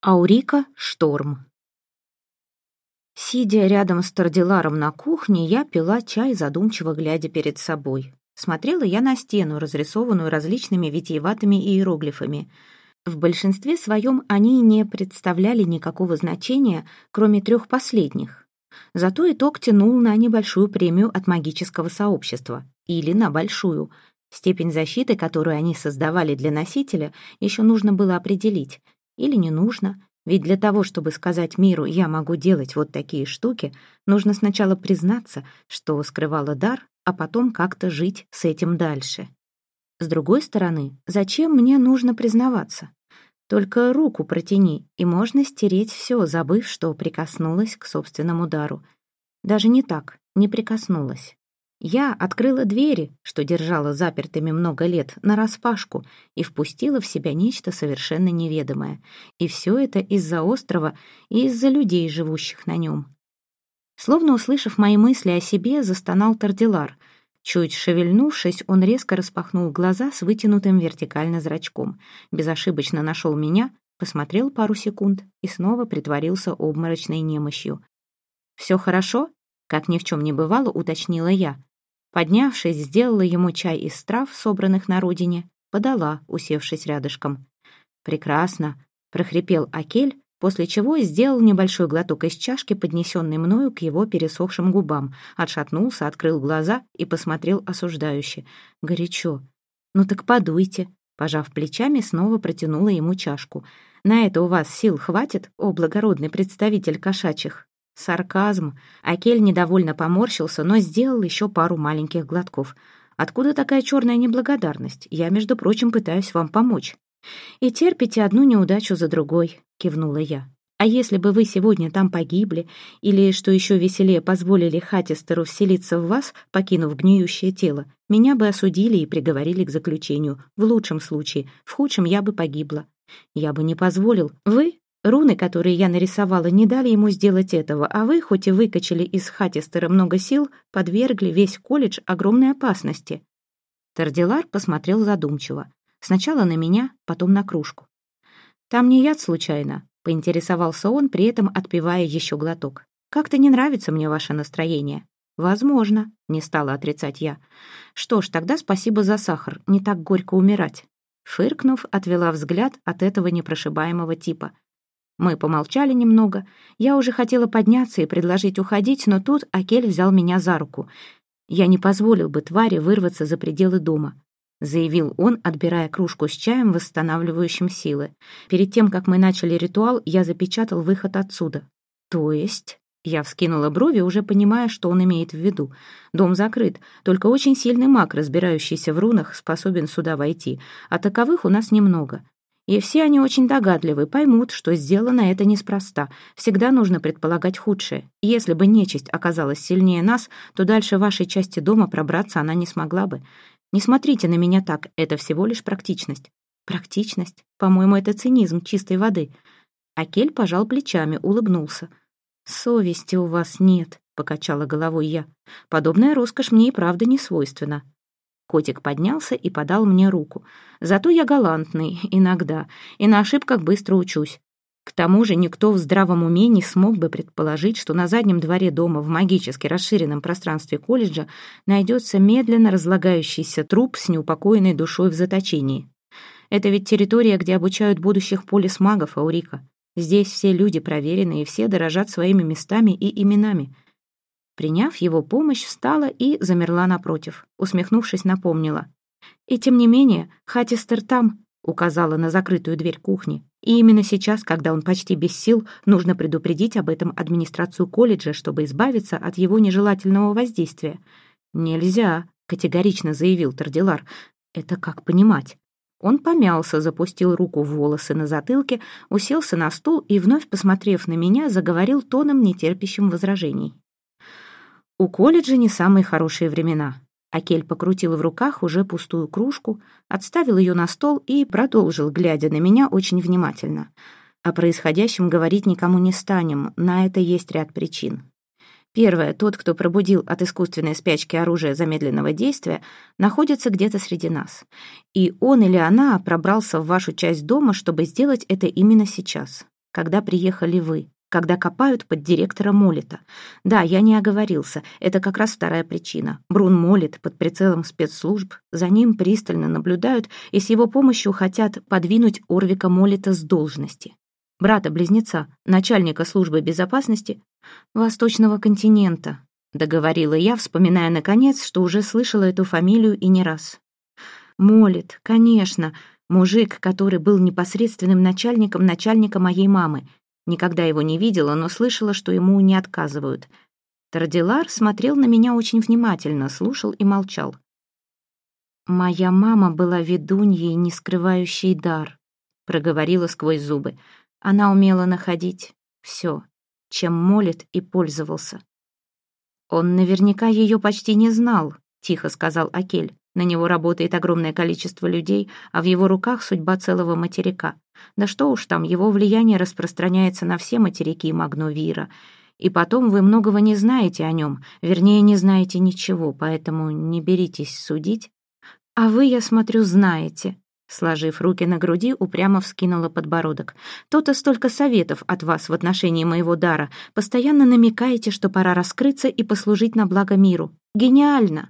Аурика Шторм. Сидя рядом с Тардиларом на кухне, я пила чай, задумчиво глядя перед собой. Смотрела я на стену, разрисованную различными витиеватыми иероглифами. В большинстве своем они не представляли никакого значения, кроме трех последних. Зато итог тянул на небольшую премию от магического сообщества. Или на большую. Степень защиты, которую они создавали для носителя, еще нужно было определить — или не нужно, ведь для того, чтобы сказать миру «я могу делать вот такие штуки», нужно сначала признаться, что скрывала дар, а потом как-то жить с этим дальше. С другой стороны, зачем мне нужно признаваться? Только руку протяни, и можно стереть все, забыв, что прикоснулась к собственному дару. Даже не так, не прикоснулась. Я открыла двери, что держала запертыми много лет, нараспашку и впустила в себя нечто совершенно неведомое. И все это из-за острова и из-за людей, живущих на нем. Словно услышав мои мысли о себе, застонал Тардилар. Чуть шевельнувшись, он резко распахнул глаза с вытянутым вертикально зрачком. Безошибочно нашел меня, посмотрел пару секунд и снова притворился обморочной немощью. «Все хорошо?» Как ни в чем не бывало, уточнила я. Поднявшись, сделала ему чай из трав, собранных на родине, подала, усевшись рядышком. «Прекрасно», — прохрипел Акель, после чего сделал небольшой глоток из чашки, поднесенной мною к его пересохшим губам, отшатнулся, открыл глаза и посмотрел осуждающе. «Горячо. Ну так подуйте», — пожав плечами, снова протянула ему чашку. «На это у вас сил хватит, о благородный представитель кошачьих?» Сарказм. Акель недовольно поморщился, но сделал еще пару маленьких глотков. «Откуда такая черная неблагодарность? Я, между прочим, пытаюсь вам помочь». «И терпите одну неудачу за другой», — кивнула я. «А если бы вы сегодня там погибли, или, что еще веселее, позволили Хатистеру вселиться в вас, покинув гниющее тело, меня бы осудили и приговорили к заключению. В лучшем случае, в худшем я бы погибла. Я бы не позволил. Вы Руны, которые я нарисовала, не дали ему сделать этого, а вы, хоть и выкачали из Хатистера много сил, подвергли весь колледж огромной опасности». Тардилар посмотрел задумчиво. Сначала на меня, потом на кружку. «Там не яд случайно?» — поинтересовался он, при этом отпивая еще глоток. «Как-то не нравится мне ваше настроение». «Возможно», — не стала отрицать я. «Что ж, тогда спасибо за сахар, не так горько умирать». Фыркнув, отвела взгляд от этого непрошибаемого типа — мы помолчали немного. Я уже хотела подняться и предложить уходить, но тут Акель взял меня за руку. «Я не позволил бы твари вырваться за пределы дома», — заявил он, отбирая кружку с чаем, восстанавливающим силы. «Перед тем, как мы начали ритуал, я запечатал выход отсюда». «То есть?» Я вскинула брови, уже понимая, что он имеет в виду. Дом закрыт, только очень сильный маг, разбирающийся в рунах, способен сюда войти, а таковых у нас немного. И все они очень догадливы, поймут, что сделано это неспроста. Всегда нужно предполагать худшее. Если бы нечисть оказалась сильнее нас, то дальше вашей части дома пробраться она не смогла бы. Не смотрите на меня так, это всего лишь практичность. Практичность? По-моему, это цинизм чистой воды. Акель пожал плечами, улыбнулся. «Совести у вас нет», — покачала головой я. «Подобная роскошь мне и правда не свойственна. Котик поднялся и подал мне руку. Зато я галантный, иногда, и на ошибках быстро учусь. К тому же никто в здравом уме не смог бы предположить, что на заднем дворе дома в магически расширенном пространстве колледжа найдется медленно разлагающийся труп с неупокоенной душой в заточении. Это ведь территория, где обучают будущих полисмагов Аурика. Здесь все люди проверены, и все дорожат своими местами и именами — Приняв его помощь, встала и замерла напротив. Усмехнувшись, напомнила. «И тем не менее, Хатистер там», — указала на закрытую дверь кухни. «И именно сейчас, когда он почти без сил, нужно предупредить об этом администрацию колледжа, чтобы избавиться от его нежелательного воздействия». «Нельзя», — категорично заявил Тардилар. «Это как понимать?» Он помялся, запустил руку в волосы на затылке, уселся на стул и, вновь посмотрев на меня, заговорил тоном, нетерпящим возражений. У колледжа не самые хорошие времена. Акель покрутил в руках уже пустую кружку, отставил ее на стол и продолжил, глядя на меня очень внимательно. О происходящем говорить никому не станем, на это есть ряд причин. Первое, тот, кто пробудил от искусственной спячки оружие замедленного действия, находится где-то среди нас. И он или она пробрался в вашу часть дома, чтобы сделать это именно сейчас. когда приехали вы, когда копают под директора Молита. Да, я не оговорился, это как раз вторая причина. Брун Молит под прицелом спецслужб, за ним пристально наблюдают и с его помощью хотят подвинуть Орвика Молита с должности. Брата-близнеца, начальника службы безопасности Восточного континента, договорила я, вспоминая наконец, что уже слышала эту фамилию и не раз. Молит, конечно, мужик, который был непосредственным начальником начальника моей мамы, Никогда его не видела, но слышала, что ему не отказывают. Тардилар смотрел на меня очень внимательно, слушал и молчал. «Моя мама была ведуньей, не скрывающей дар», — проговорила сквозь зубы. Она умела находить все, чем молит и пользовался. «Он наверняка ее почти не знал», — тихо сказал Акель. На него работает огромное количество людей, а в его руках судьба целого материка. Да что уж там, его влияние распространяется на все материки Магновира. И потом вы многого не знаете о нем, вернее, не знаете ничего, поэтому не беритесь судить. А вы, я смотрю, знаете. Сложив руки на груди, упрямо вскинула подбородок. «То-то столько советов от вас в отношении моего дара. Постоянно намекаете, что пора раскрыться и послужить на благо миру. Гениально!»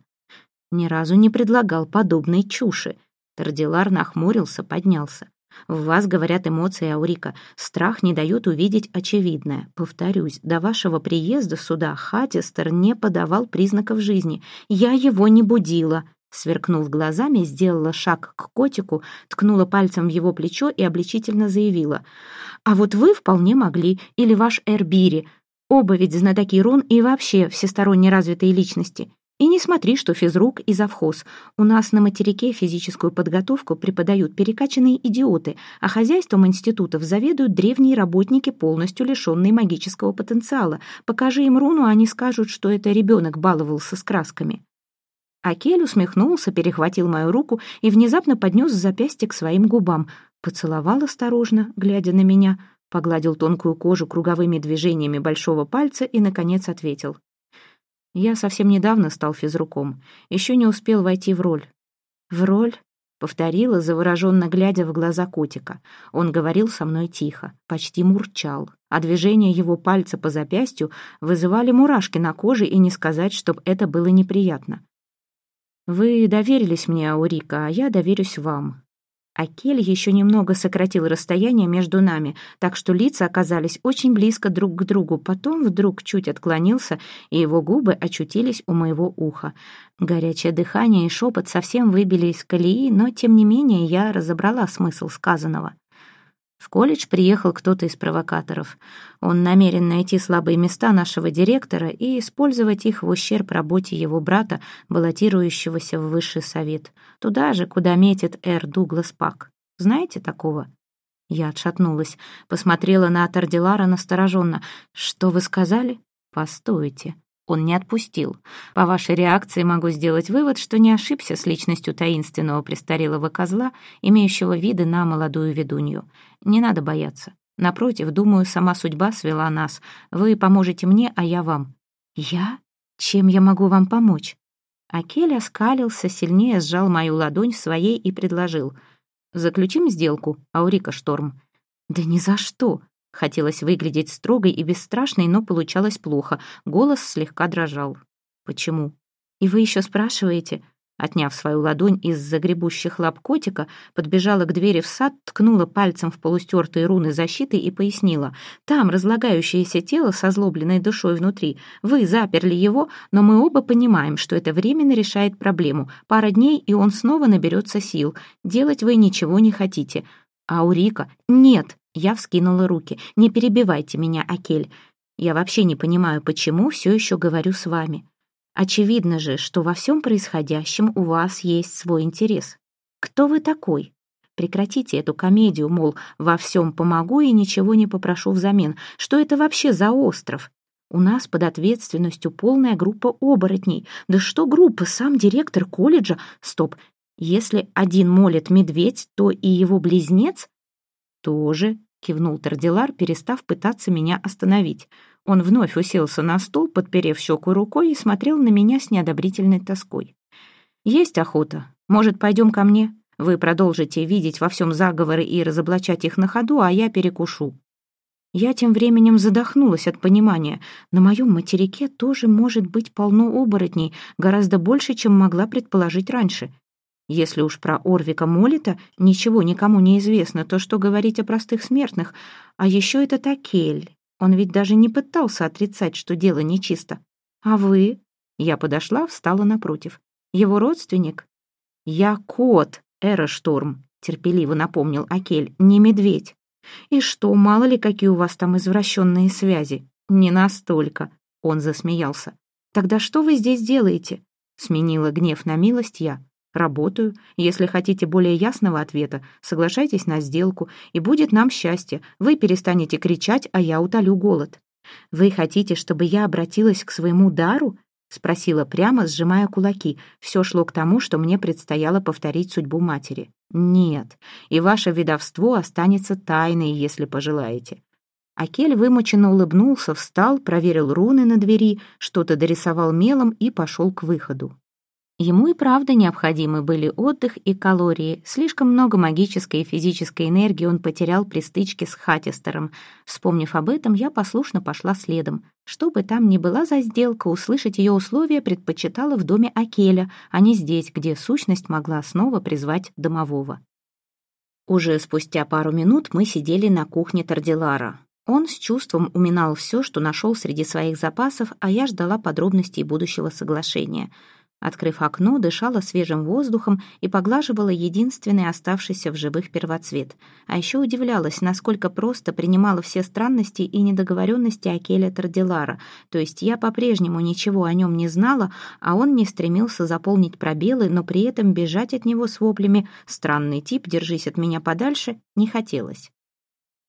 Ни разу не предлагал подобной чуши. Тардилар нахмурился, поднялся. В вас говорят эмоции Аурика. Страх не дает увидеть очевидное. Повторюсь, до вашего приезда сюда Хатистер не подавал признаков жизни. Я его не будила. Сверкнув глазами, сделала шаг к котику, ткнула пальцем в его плечо и обличительно заявила. «А вот вы вполне могли, или ваш Эрбири. Оба ведь знатоки рун и вообще всесторонне развитые личности. И не смотри, что физрук и завхоз. У нас на материке физическую подготовку преподают перекачанные идиоты, а хозяйством институтов заведуют древние работники, полностью лишенные магического потенциала. Покажи им руну, они скажут, что это ребенок баловался с красками. Акель усмехнулся, перехватил мою руку и внезапно поднес запястье к своим губам. Поцеловал осторожно, глядя на меня, погладил тонкую кожу круговыми движениями большого пальца и, наконец, ответил. Я совсем недавно стал физруком, еще не успел войти в роль. В роль? Повторила, завороженно глядя в глаза котика. Он говорил со мной тихо, почти мурчал, а движения его пальца по запястью вызывали мурашки на коже и не сказать, чтоб это было неприятно. «Вы доверились мне, Аурика, а я доверюсь вам. Акель еще немного сократил расстояние между нами, так что лица оказались очень близко друг к другу. Потом вдруг чуть отклонился, и его губы очутились у моего уха. Горячее дыхание и шепот совсем выбили из колеи, но, тем не менее, я разобрала смысл сказанного. В колледж приехал кто-то из провокаторов. Он намерен найти слабые места нашего директора и использовать их в ущерб работе его брата, баллотирующегося в высший совет. Туда же, куда метит Эр Дуглас Пак. Знаете такого? Я отшатнулась, посмотрела на Атардилара настороженно. «Что вы сказали?» «Постойте. Он не отпустил. По вашей реакции могу сделать вывод, что не ошибся с личностью таинственного престарелого козла, имеющего виды на молодую ведунью. Не надо бояться. Напротив, думаю, сама судьба свела нас. Вы поможете мне, а я вам». «Я? Чем я могу вам помочь?» Акель оскалился, сильнее сжал мою ладонь в своей и предложил. «Заключим сделку, Аурика Шторм». «Да ни за что!» Хотелось выглядеть строгой и бесстрашной, но получалось плохо. Голос слегка дрожал. «Почему?» «И вы еще спрашиваете?» Отняв свою ладонь из загребущих лап котика, подбежала к двери в сад, ткнула пальцем в полустертые руны защиты и пояснила. «Там разлагающееся тело со злобленной душой внутри. Вы заперли его, но мы оба понимаем, что это временно решает проблему. Пара дней, и он снова наберется сил. Делать вы ничего не хотите. А у Рика нет!» Я вскинула руки. «Не перебивайте меня, Акель. Я вообще не понимаю, почему все еще говорю с вами. Очевидно же, что во всем происходящем у вас есть свой интерес. Кто вы такой? Прекратите эту комедию, мол, во всем помогу и ничего не попрошу взамен. Что это вообще за остров? У нас под ответственностью полная группа оборотней. Да что группа, сам директор колледжа? Стоп, если один молит медведь, то и его близнец тоже — кивнул Тардилар, перестав пытаться меня остановить. Он вновь уселся на стул, подперев щеку рукой, и смотрел на меня с неодобрительной тоской. «Есть охота. Может, пойдем ко мне? Вы продолжите видеть во всем заговоры и разоблачать их на ходу, а я перекушу». Я тем временем задохнулась от понимания. На моем материке тоже может быть полно оборотней, гораздо больше, чем могла предположить раньше. Если уж про Орвика Молита ничего никому не известно, то что говорить о простых смертных? А еще это Такель. Он ведь даже не пытался отрицать, что дело нечисто. А вы? Я подошла, встала напротив. Его родственник? Я кот, Эра Шторм, терпеливо напомнил Акель, не медведь. «И что, мало ли, какие у вас там извращенные связи?» «Не настолько», — он засмеялся. «Тогда что вы здесь делаете?» Сменила гнев на милость я. «Работаю. Если хотите более ясного ответа, соглашайтесь на сделку, и будет нам счастье. Вы перестанете кричать, а я утолю голод». «Вы хотите, чтобы я обратилась к своему дару?» — спросила прямо, сжимая кулаки. Все шло к тому, что мне предстояло повторить судьбу матери. «Нет, и ваше видовство останется тайной, если пожелаете». Акель вымученно улыбнулся, встал, проверил руны на двери, что-то дорисовал мелом и пошел к выходу. Ему и правда необходимы были отдых и калории. Слишком много магической и физической энергии он потерял при стычке с Хатистером. Вспомнив об этом, я послушно пошла следом. Что бы там ни была за сделка, услышать ее условия предпочитала в доме Акеля, а не здесь, где сущность могла снова призвать домового. Уже спустя пару минут мы сидели на кухне Тардилара. Он с чувством уминал все, что нашел среди своих запасов, а я ждала подробностей будущего соглашения — Открыв окно, дышала свежим воздухом и поглаживала единственный оставшийся в живых первоцвет. А еще удивлялась, насколько просто принимала все странности и недоговоренности Акеля Тардилара. То есть я по-прежнему ничего о нем не знала, а он не стремился заполнить пробелы, но при этом бежать от него с воплями «странный тип, держись от меня подальше» не хотелось.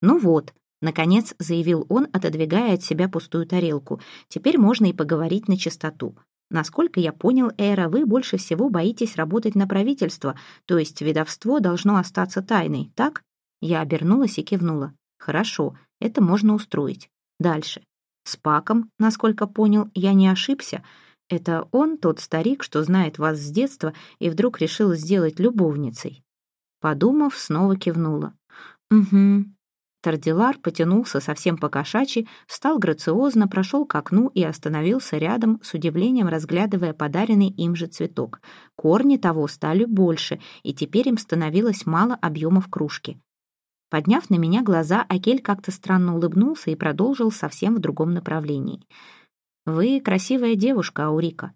«Ну вот», — наконец заявил он, отодвигая от себя пустую тарелку, «теперь можно и поговорить на чистоту». Насколько я понял, Эра, вы больше всего боитесь работать на правительство, то есть ведовство должно остаться тайной, так? Я обернулась и кивнула. Хорошо, это можно устроить. Дальше. С Паком, насколько понял, я не ошибся. Это он тот старик, что знает вас с детства и вдруг решил сделать любовницей. Подумав, снова кивнула. «Угу, Тардилар потянулся совсем по-кошачьи, встал грациозно, прошел к окну и остановился рядом, с удивлением разглядывая подаренный им же цветок. Корни того стали больше, и теперь им становилось мало объемов кружки. Подняв на меня глаза, Акель как-то странно улыбнулся и продолжил совсем в другом направлении. «Вы красивая девушка, Аурика».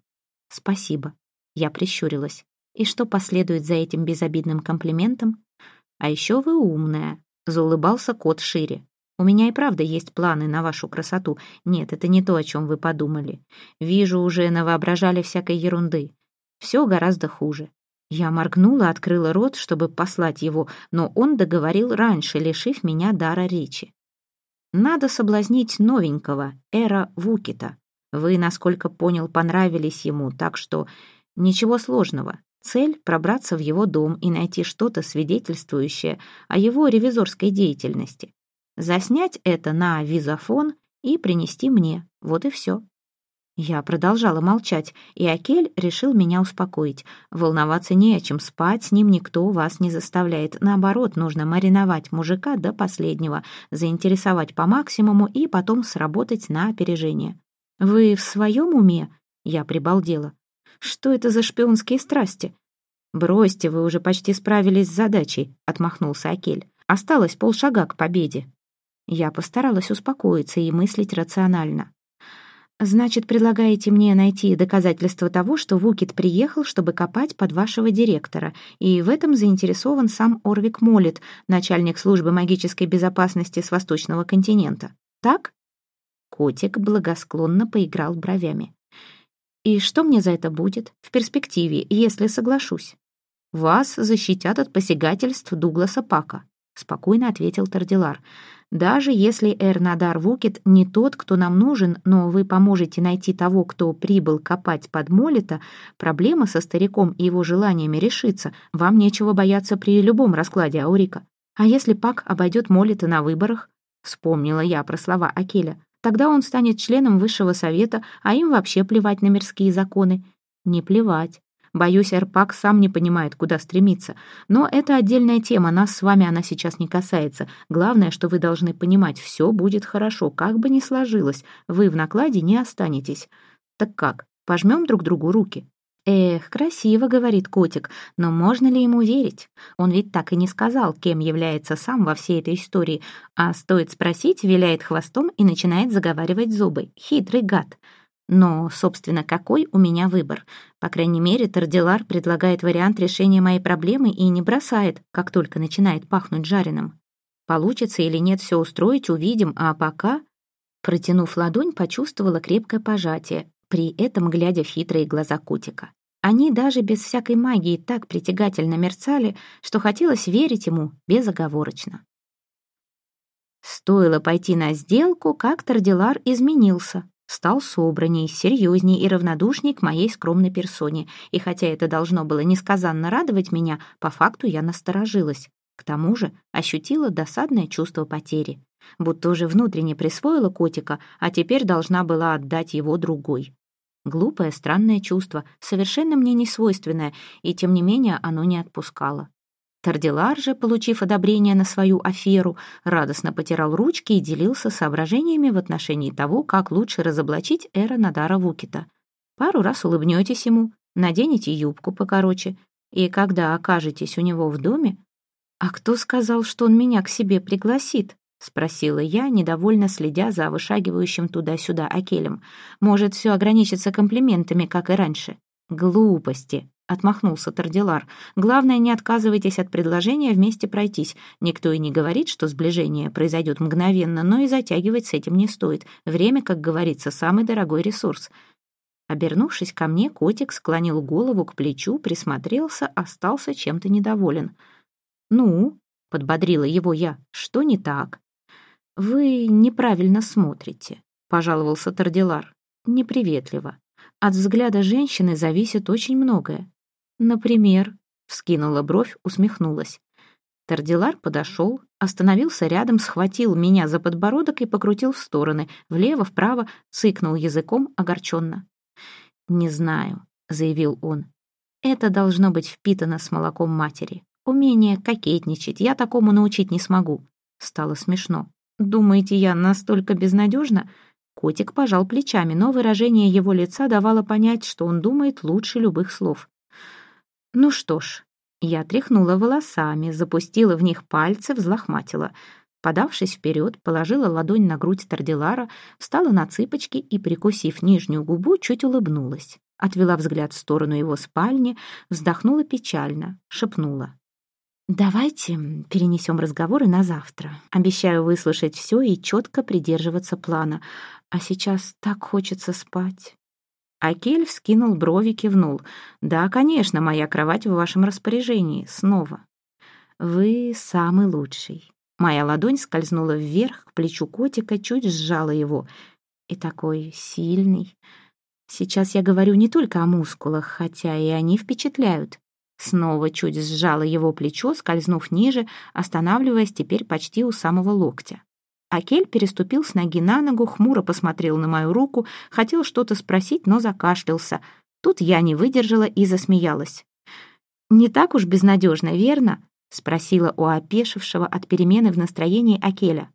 «Спасибо». Я прищурилась. «И что последует за этим безобидным комплиментом?» «А еще вы умная», Заулыбался кот шире. «У меня и правда есть планы на вашу красоту. Нет, это не то, о чем вы подумали. Вижу, уже навоображали всякой ерунды. Все гораздо хуже». Я моргнула, открыла рот, чтобы послать его, но он договорил раньше, лишив меня дара речи. «Надо соблазнить новенького, Эра Вукита. Вы, насколько понял, понравились ему, так что ничего сложного. Цель — пробраться в его дом и найти что-то свидетельствующее о его ревизорской деятельности. Заснять это на визофон и принести мне. Вот и все. Я продолжала молчать, и Акель решил меня успокоить. Волноваться не о чем, спать с ним никто вас не заставляет. Наоборот, нужно мариновать мужика до последнего, заинтересовать по максимуму и потом сработать на опережение. «Вы в своем уме?» Я прибалдела. Что это за шпионские страсти? Бросьте, вы уже почти справились с задачей, отмахнулся Акель. Осталось полшага к победе. Я постаралась успокоиться и мыслить рационально. «Значит, предлагаете мне найти доказательства того, что Вукит приехал, чтобы копать под вашего директора, и в этом заинтересован сам Орвик Молит, начальник службы магической безопасности с Восточного континента. Так?» Котик благосклонно поиграл бровями. И что мне за это будет в перспективе, если соглашусь? Вас защитят от посягательств Дугласа Пака, спокойно ответил Тардилар. Даже если Эрнадар Вукет не тот, кто нам нужен, но вы поможете найти того, кто прибыл копать под Молита, проблема со стариком и его желаниями решится. Вам нечего бояться при любом раскладе Аурика. А если Пак обойдет Молита на выборах? Вспомнила я про слова Акеля. Тогда он станет членом высшего совета, а им вообще плевать на мирские законы. Не плевать. Боюсь, Эрпак сам не понимает, куда стремиться. Но это отдельная тема, нас с вами она сейчас не касается. Главное, что вы должны понимать, все будет хорошо, как бы ни сложилось. Вы в накладе не останетесь. Так как, пожмем друг другу руки?» «Эх, красиво», — говорит котик, но можно ли ему верить? Он ведь так и не сказал, кем является сам во всей этой истории, а стоит спросить, виляет хвостом и начинает заговаривать зубы. Хитрый гад. Но, собственно, какой у меня выбор? По крайней мере, Тардилар предлагает вариант решения моей проблемы и не бросает, как только начинает пахнуть жареным. Получится или нет все устроить, увидим, а пока... Протянув ладонь, почувствовала крепкое пожатие, при этом глядя в хитрые глаза Кутика. Они даже без всякой магии так притягательно мерцали, что хотелось верить ему безоговорочно. Стоило пойти на сделку, как Тардилар изменился, стал собранней, серьезней и равнодушней к моей скромной персоне, и хотя это должно было несказанно радовать меня, по факту я насторожилась. К тому же ощутила досадное чувство потери, будто уже внутренне присвоила котика, а теперь должна была отдать его другой. Глупое, странное чувство, совершенно мне не свойственное, и тем не менее оно не отпускало. Тардилар же, получив одобрение на свою аферу, радостно потирал ручки и делился соображениями в отношении того, как лучше разоблачить Эра Надара Вукита. Пару раз улыбнетесь ему, наденете юбку покороче, и когда окажетесь у него в доме... А кто сказал, что он меня к себе пригласит? — спросила я, недовольно следя за вышагивающим туда-сюда Акелем. «Может, все ограничится комплиментами, как и раньше?» «Глупости!» — отмахнулся Тардилар. «Главное, не отказывайтесь от предложения вместе пройтись. Никто и не говорит, что сближение произойдет мгновенно, но и затягивать с этим не стоит. Время, как говорится, самый дорогой ресурс». Обернувшись ко мне, котик склонил голову к плечу, присмотрелся, остался чем-то недоволен. «Ну?» — подбодрила его я. «Что не так?» «Вы неправильно смотрите», — пожаловался Тардилар. «Неприветливо. От взгляда женщины зависит очень многое. Например...» — вскинула бровь, усмехнулась. Тардилар подошел, остановился рядом, схватил меня за подбородок и покрутил в стороны, влево-вправо, цыкнул языком огорченно. «Не знаю», — заявил он. «Это должно быть впитано с молоком матери. Умение кокетничать я такому научить не смогу». Стало смешно. «Думаете, я настолько безнадежна?» Котик пожал плечами, но выражение его лица давало понять, что он думает лучше любых слов. «Ну что ж», я тряхнула волосами, запустила в них пальцы, взлохматила. Подавшись вперед, положила ладонь на грудь Тардилара, встала на цыпочки и, прикусив нижнюю губу, чуть улыбнулась. Отвела взгляд в сторону его спальни, вздохнула печально, шепнула. «Давайте перенесем разговоры на завтра. Обещаю выслушать все и четко придерживаться плана. А сейчас так хочется спать». Акель вскинул брови, кивнул. «Да, конечно, моя кровать в вашем распоряжении. Снова». «Вы самый лучший». Моя ладонь скользнула вверх к плечу котика, чуть сжала его. И такой сильный. Сейчас я говорю не только о мускулах, хотя и они впечатляют. Снова чуть сжала его плечо, скользнув ниже, останавливаясь теперь почти у самого локтя. Акель переступил с ноги на ногу, хмуро посмотрел на мою руку, хотел что-то спросить, но закашлялся. Тут я не выдержала и засмеялась. «Не так уж безнадежно, верно?» — спросила у опешившего от перемены в настроении Акеля.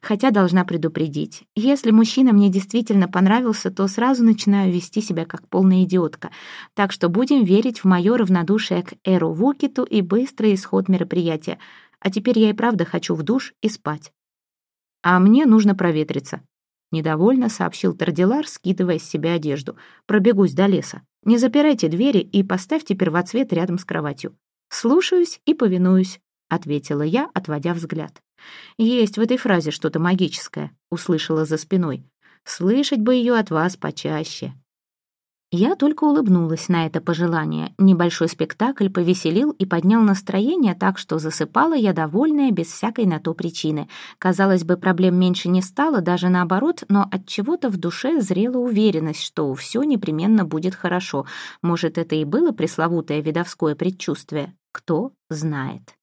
Хотя должна предупредить, если мужчина мне действительно понравился, то сразу начинаю вести себя как полная идиотка. Так что будем верить в мое равнодушие к Эру Вукиту и быстрый исход мероприятия. А теперь я и правда хочу в душ и спать. А мне нужно проветриться. Недовольно сообщил Тардилар, скидывая с себя одежду. Пробегусь до леса. Не запирайте двери и поставьте первоцвет рядом с кроватью. Слушаюсь и повинуюсь, ответила я, отводя взгляд. «Есть в этой фразе что-то магическое», — услышала за спиной. «Слышать бы ее от вас почаще». Я только улыбнулась на это пожелание. Небольшой спектакль повеселил и поднял настроение так, что засыпала я довольная без всякой на то причины. Казалось бы, проблем меньше не стало, даже наоборот, но от чего-то в душе зрела уверенность, что все непременно будет хорошо. Может, это и было пресловутое видовское предчувствие? Кто знает.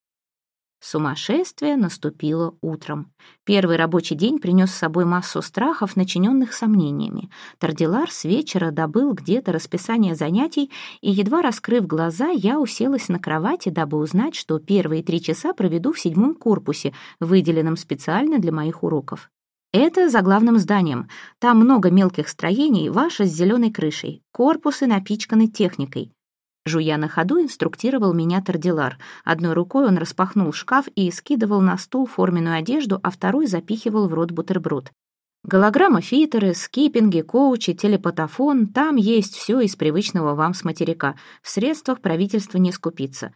Сумасшествие наступило утром. Первый рабочий день принес с собой массу страхов, начиненных сомнениями. Тардилар с вечера добыл где-то расписание занятий, и, едва раскрыв глаза, я уселась на кровати, дабы узнать, что первые три часа проведу в седьмом корпусе, выделенном специально для моих уроков. Это за главным зданием. Там много мелких строений, ваша с зеленой крышей. Корпусы напичканы техникой. Жуя на ходу, инструктировал меня Тардилар. Одной рукой он распахнул шкаф и скидывал на стул форменную одежду, а второй запихивал в рот бутерброд. Голограмма, фитеры, скиппинги, коучи, телепатофон — там есть все из привычного вам с материка. В средствах правительства не скупиться.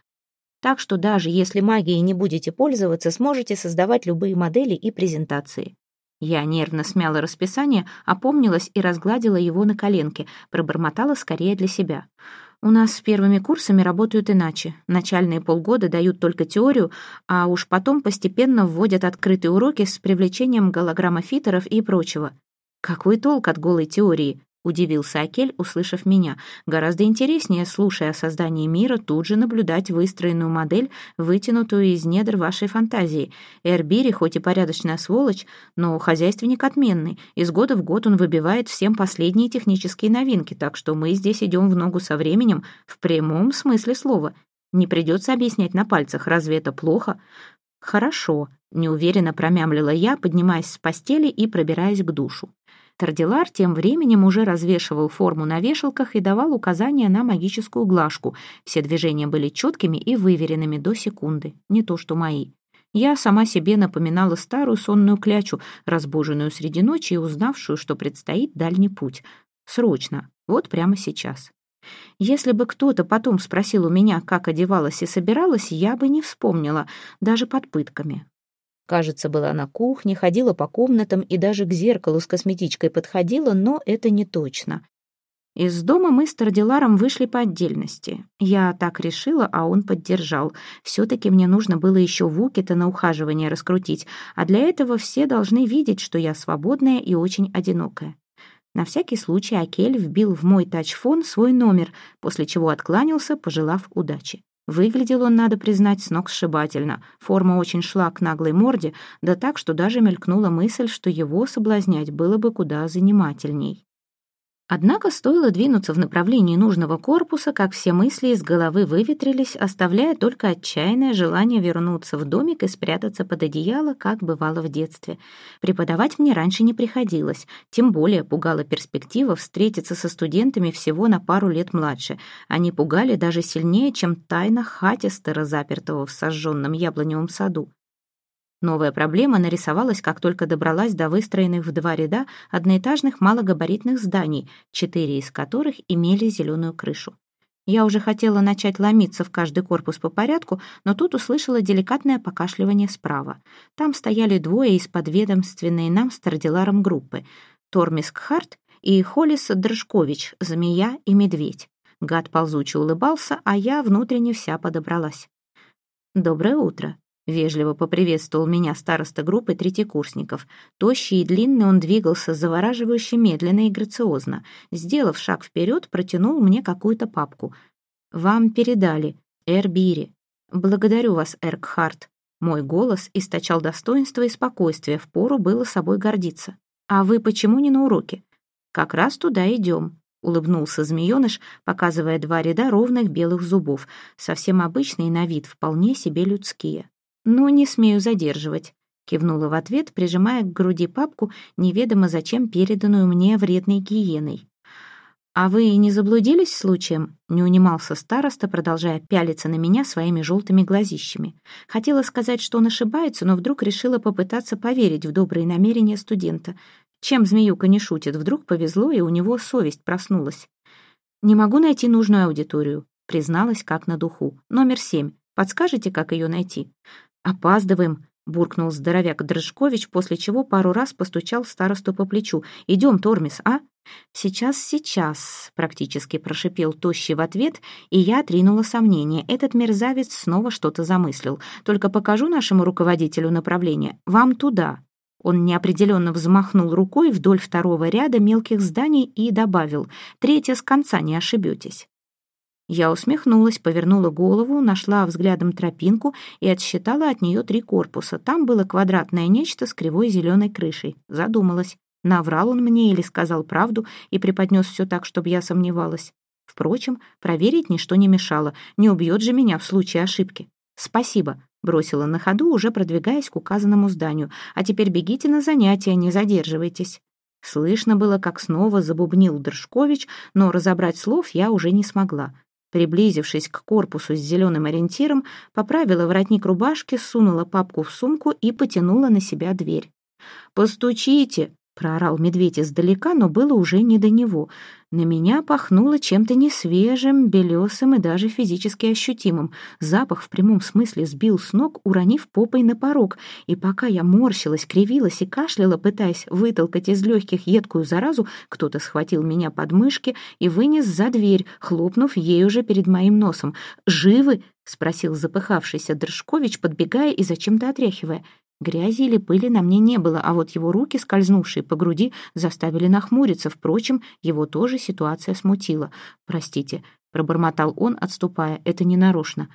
Так что даже если магией не будете пользоваться, сможете создавать любые модели и презентации. Я нервно смяла расписание, опомнилась и разгладила его на коленке, пробормотала скорее для себя — у нас с первыми курсами работают иначе. Начальные полгода дают только теорию, а уж потом постепенно вводят открытые уроки с привлечением голограммофитеров и прочего. Какой толк от голой теории? Удивился Акель, услышав меня. Гораздо интереснее, слушая о создании мира, тут же наблюдать выстроенную модель, вытянутую из недр вашей фантазии. Эрбири хоть и порядочная сволочь, но хозяйственник отменный. Из года в год он выбивает всем последние технические новинки, так что мы здесь идем в ногу со временем в прямом смысле слова. Не придется объяснять на пальцах, разве это плохо? Хорошо, неуверенно промямлила я, поднимаясь с постели и пробираясь к душу. Тардилар тем временем уже развешивал форму на вешалках и давал указания на магическую глажку. Все движения были четкими и выверенными до секунды, не то что мои. Я сама себе напоминала старую сонную клячу, разбуженную среди ночи и узнавшую, что предстоит дальний путь. Срочно, вот прямо сейчас. Если бы кто-то потом спросил у меня, как одевалась и собиралась, я бы не вспомнила, даже под пытками. Кажется, была на кухне, ходила по комнатам и даже к зеркалу с косметичкой подходила, но это не точно. Из дома мы с Тардиларом вышли по отдельности. Я так решила, а он поддержал. Все-таки мне нужно было еще Вукета на ухаживание раскрутить, а для этого все должны видеть, что я свободная и очень одинокая. На всякий случай Акель вбил в мой тачфон свой номер, после чего откланялся, пожелав удачи. Выглядел он, надо признать, с ног сшибательно. Форма очень шла к наглой морде, да так, что даже мелькнула мысль, что его соблазнять было бы куда занимательней. Однако стоило двинуться в направлении нужного корпуса, как все мысли из головы выветрились, оставляя только отчаянное желание вернуться в домик и спрятаться под одеяло, как бывало в детстве. Преподавать мне раньше не приходилось, тем более пугала перспектива встретиться со студентами всего на пару лет младше. Они пугали даже сильнее, чем тайна Хатистера, запертого в сожженном яблоневом саду. Новая проблема нарисовалась, как только добралась до выстроенных в два ряда одноэтажных малогабаритных зданий, четыре из которых имели зеленую крышу. Я уже хотела начать ломиться в каждый корпус по порядку, но тут услышала деликатное покашливание справа. Там стояли двое из подведомственной нам с группы — Тормис Кхарт и Холис Дрожкович, змея и медведь. Гад ползуче улыбался, а я внутренне вся подобралась. «Доброе утро», Вежливо поприветствовал меня староста группы третьекурсников. Тощий и длинный он двигался завораживающе медленно и грациозно. Сделав шаг вперед, протянул мне какую-то папку. «Вам передали. Эрбири. Благодарю вас, Эркхарт». Мой голос источал достоинство и спокойствие, впору было собой гордиться. «А вы почему не на уроке?» «Как раз туда идем», — улыбнулся змееныш, показывая два ряда ровных белых зубов, совсем обычные на вид, вполне себе людские. «Ну, не смею задерживать», — кивнула в ответ, прижимая к груди папку, неведомо зачем переданную мне вредной гиеной. «А вы не заблудились случаем?» — не унимался староста, продолжая пялиться на меня своими желтыми глазищами. Хотела сказать, что он ошибается, но вдруг решила попытаться поверить в добрые намерения студента. Чем змеюка не шутит, вдруг повезло, и у него совесть проснулась. «Не могу найти нужную аудиторию», — призналась как на духу. «Номер семь. Подскажете, как ее найти?» «Опаздываем», — буркнул здоровяк Дрожкович, после чего пару раз постучал старосту по плечу. «Идем, Тормис, а?» «Сейчас, сейчас», — практически прошипел Тощий в ответ, и я отринула сомнение. Этот мерзавец снова что-то замыслил. «Только покажу нашему руководителю направление. Вам туда». Он неопределенно взмахнул рукой вдоль второго ряда мелких зданий и добавил «Третье с конца, не ошибетесь». Я усмехнулась, повернула голову, нашла взглядом тропинку и отсчитала от нее три корпуса. Там было квадратное нечто с кривой зеленой крышей. Задумалась. Наврал он мне или сказал правду и преподнес все так, чтобы я сомневалась. Впрочем, проверить ничто не мешало. Не убьет же меня в случае ошибки. «Спасибо», — бросила на ходу, уже продвигаясь к указанному зданию. «А теперь бегите на занятия, не задерживайтесь». Слышно было, как снова забубнил Дрожкович, но разобрать слов я уже не смогла. Приблизившись к корпусу с зеленым ориентиром, поправила воротник рубашки, сунула папку в сумку и потянула на себя дверь. «Постучите!» Проорал медведь издалека, но было уже не до него. На меня пахнуло чем-то несвежим, белесым и даже физически ощутимым. Запах в прямом смысле сбил с ног, уронив попой на порог. И пока я морщилась, кривилась и кашляла, пытаясь вытолкать из легких едкую заразу, кто-то схватил меня под мышки и вынес за дверь, хлопнув ей уже перед моим носом. «Живы?» — спросил запыхавшийся Дрожкович, подбегая и зачем-то отряхивая. Грязи или пыли на мне не было, а вот его руки, скользнувшие по груди, заставили нахмуриться. Впрочем, его тоже ситуация смутила. «Простите», — пробормотал он, отступая, — «это не нарочно».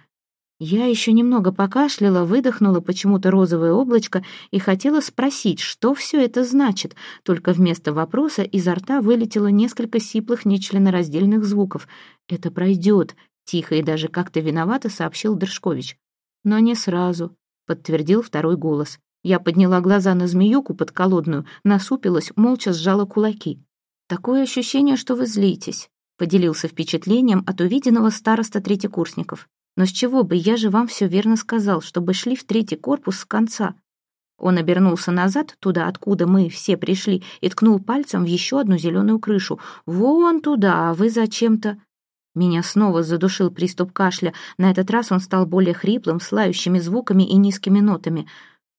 Я еще немного покашляла, выдохнула почему-то розовое облачко и хотела спросить, что все это значит, только вместо вопроса изо рта вылетело несколько сиплых нечленораздельных звуков. «Это пройдет», — тихо и даже как-то виновато сообщил Дрожкович. Но не сразу подтвердил второй голос. Я подняла глаза на змеюку подколодную, насупилась, молча сжала кулаки. «Такое ощущение, что вы злитесь», — поделился впечатлением от увиденного староста третьекурсников. «Но с чего бы, я же вам все верно сказал, чтобы шли в третий корпус с конца». Он обернулся назад, туда, откуда мы все пришли, и ткнул пальцем в еще одну зеленую крышу. «Вон туда, а вы зачем-то...» Меня снова задушил приступ кашля. На этот раз он стал более хриплым, слающими звуками и низкими нотами.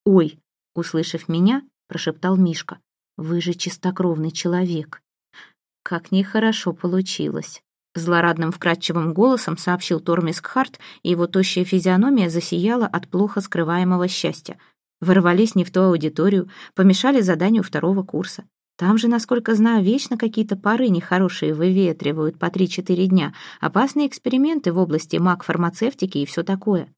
«Ой!» — услышав меня, прошептал Мишка. «Вы же чистокровный человек!» «Как нехорошо получилось!» Злорадным вкрадчивым голосом сообщил Тормиск Харт, и его тощая физиономия засияла от плохо скрываемого счастья. Ворвались не в ту аудиторию, помешали заданию второго курса. Там же, насколько знаю, вечно какие-то пары нехорошие выветривают по три-четыре дня, опасные эксперименты в области маг-фармацевтики и все такое.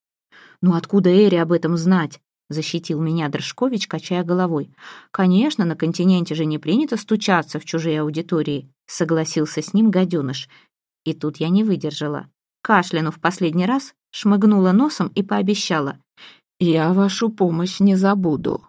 «Ну откуда Эри об этом знать?» — защитил меня Дрожкович, качая головой. «Конечно, на континенте же не принято стучаться в чужие аудитории», — согласился с ним гаденыш. И тут я не выдержала. Кашлянув последний раз, шмыгнула носом и пообещала. «Я вашу помощь не забуду».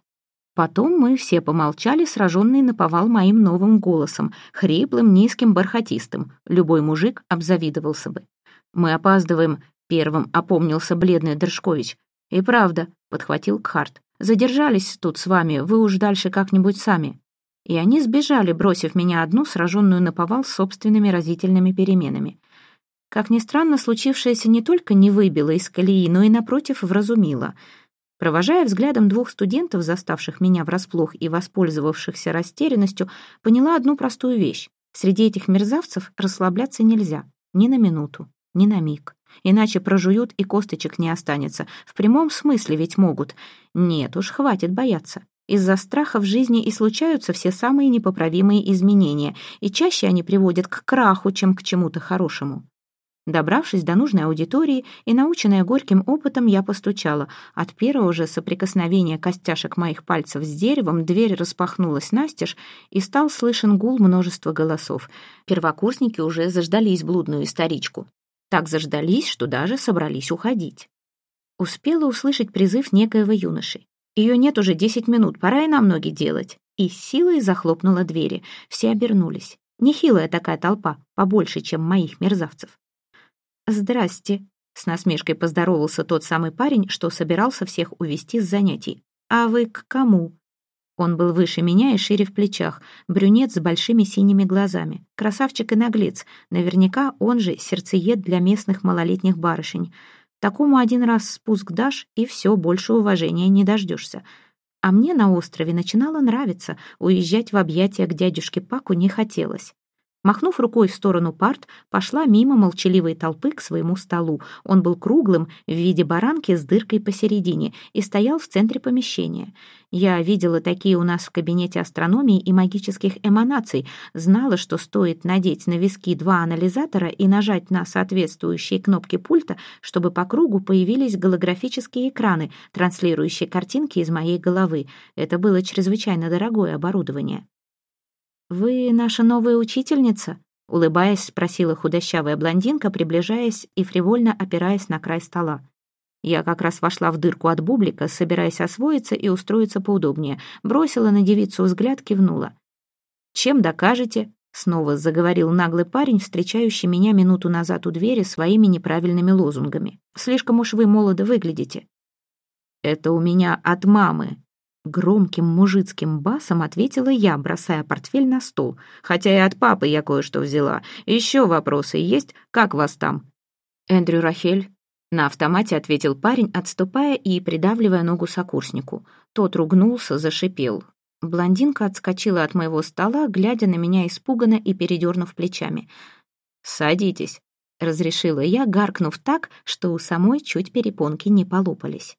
Потом мы все помолчали, сраженные наповал моим новым голосом, хриплым, низким, бархатистым. Любой мужик обзавидовался бы. «Мы опаздываем», — первым опомнился бледный Дрожкович. «И правда», — подхватил Кхарт. «Задержались тут с вами, вы уж дальше как-нибудь сами». И они сбежали, бросив меня одну, сраженную наповал собственными разительными переменами. Как ни странно, случившееся не только не выбило из колеи, но и, напротив, вразумило — Провожая взглядом двух студентов, заставших меня врасплох и воспользовавшихся растерянностью, поняла одну простую вещь. Среди этих мерзавцев расслабляться нельзя. Ни на минуту, ни на миг. Иначе прожуют и косточек не останется. В прямом смысле ведь могут. Нет уж, хватит бояться. Из-за страха в жизни и случаются все самые непоправимые изменения, и чаще они приводят к краху, чем к чему-то хорошему. Добравшись до нужной аудитории и наученная горьким опытом, я постучала. От первого же соприкосновения костяшек моих пальцев с деревом дверь распахнулась настежь, и стал слышен гул множества голосов. Первокурсники уже заждались блудную историчку. Так заждались, что даже собрались уходить. Успела услышать призыв некоего юноши. Ее нет уже десять минут, пора и нам ноги делать. И силой захлопнула двери. Все обернулись. Нехилая такая толпа, побольше, чем моих мерзавцев. «Здрасте», — с насмешкой поздоровался тот самый парень, что собирался всех увести с занятий. «А вы к кому?» Он был выше меня и шире в плечах, брюнет с большими синими глазами. Красавчик и наглец. Наверняка он же сердцеед для местных малолетних барышень. Такому один раз спуск дашь, и все, больше уважения не дождешься. А мне на острове начинало нравиться, уезжать в объятия к дядюшке Паку не хотелось. Махнув рукой в сторону парт, пошла мимо молчаливой толпы к своему столу. Он был круглым, в виде баранки с дыркой посередине, и стоял в центре помещения. Я видела такие у нас в кабинете астрономии и магических эманаций, знала, что стоит надеть на виски два анализатора и нажать на соответствующие кнопки пульта, чтобы по кругу появились голографические экраны, транслирующие картинки из моей головы. Это было чрезвычайно дорогое оборудование. «Вы наша новая учительница?» — улыбаясь, спросила худощавая блондинка, приближаясь и фривольно опираясь на край стола. Я как раз вошла в дырку от бублика, собираясь освоиться и устроиться поудобнее. Бросила на девицу взгляд, кивнула. «Чем докажете?» — снова заговорил наглый парень, встречающий меня минуту назад у двери своими неправильными лозунгами. «Слишком уж вы молодо выглядите». «Это у меня от мамы», Громким мужицким басом ответила я, бросая портфель на стол. «Хотя и от папы я кое-что взяла. Еще вопросы есть? Как вас там?» «Эндрю Рахель». На автомате ответил парень, отступая и придавливая ногу сокурснику. Тот ругнулся, зашипел. Блондинка отскочила от моего стола, глядя на меня испуганно и передернув плечами. «Садитесь», — разрешила я, гаркнув так, что у самой чуть перепонки не полопались.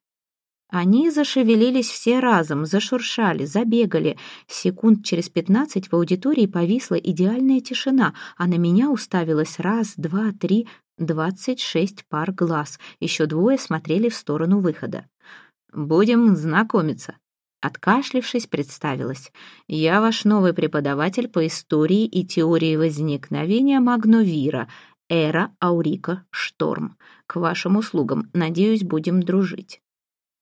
Они зашевелились все разом, зашуршали, забегали. Секунд через пятнадцать в аудитории повисла идеальная тишина, а на меня уставилось раз, два, три, двадцать шесть пар глаз. Еще двое смотрели в сторону выхода. «Будем знакомиться», Откашлившись, представилась. «Я ваш новый преподаватель по истории и теории возникновения Магновира, Эра Аурика Шторм. К вашим услугам. Надеюсь, будем дружить».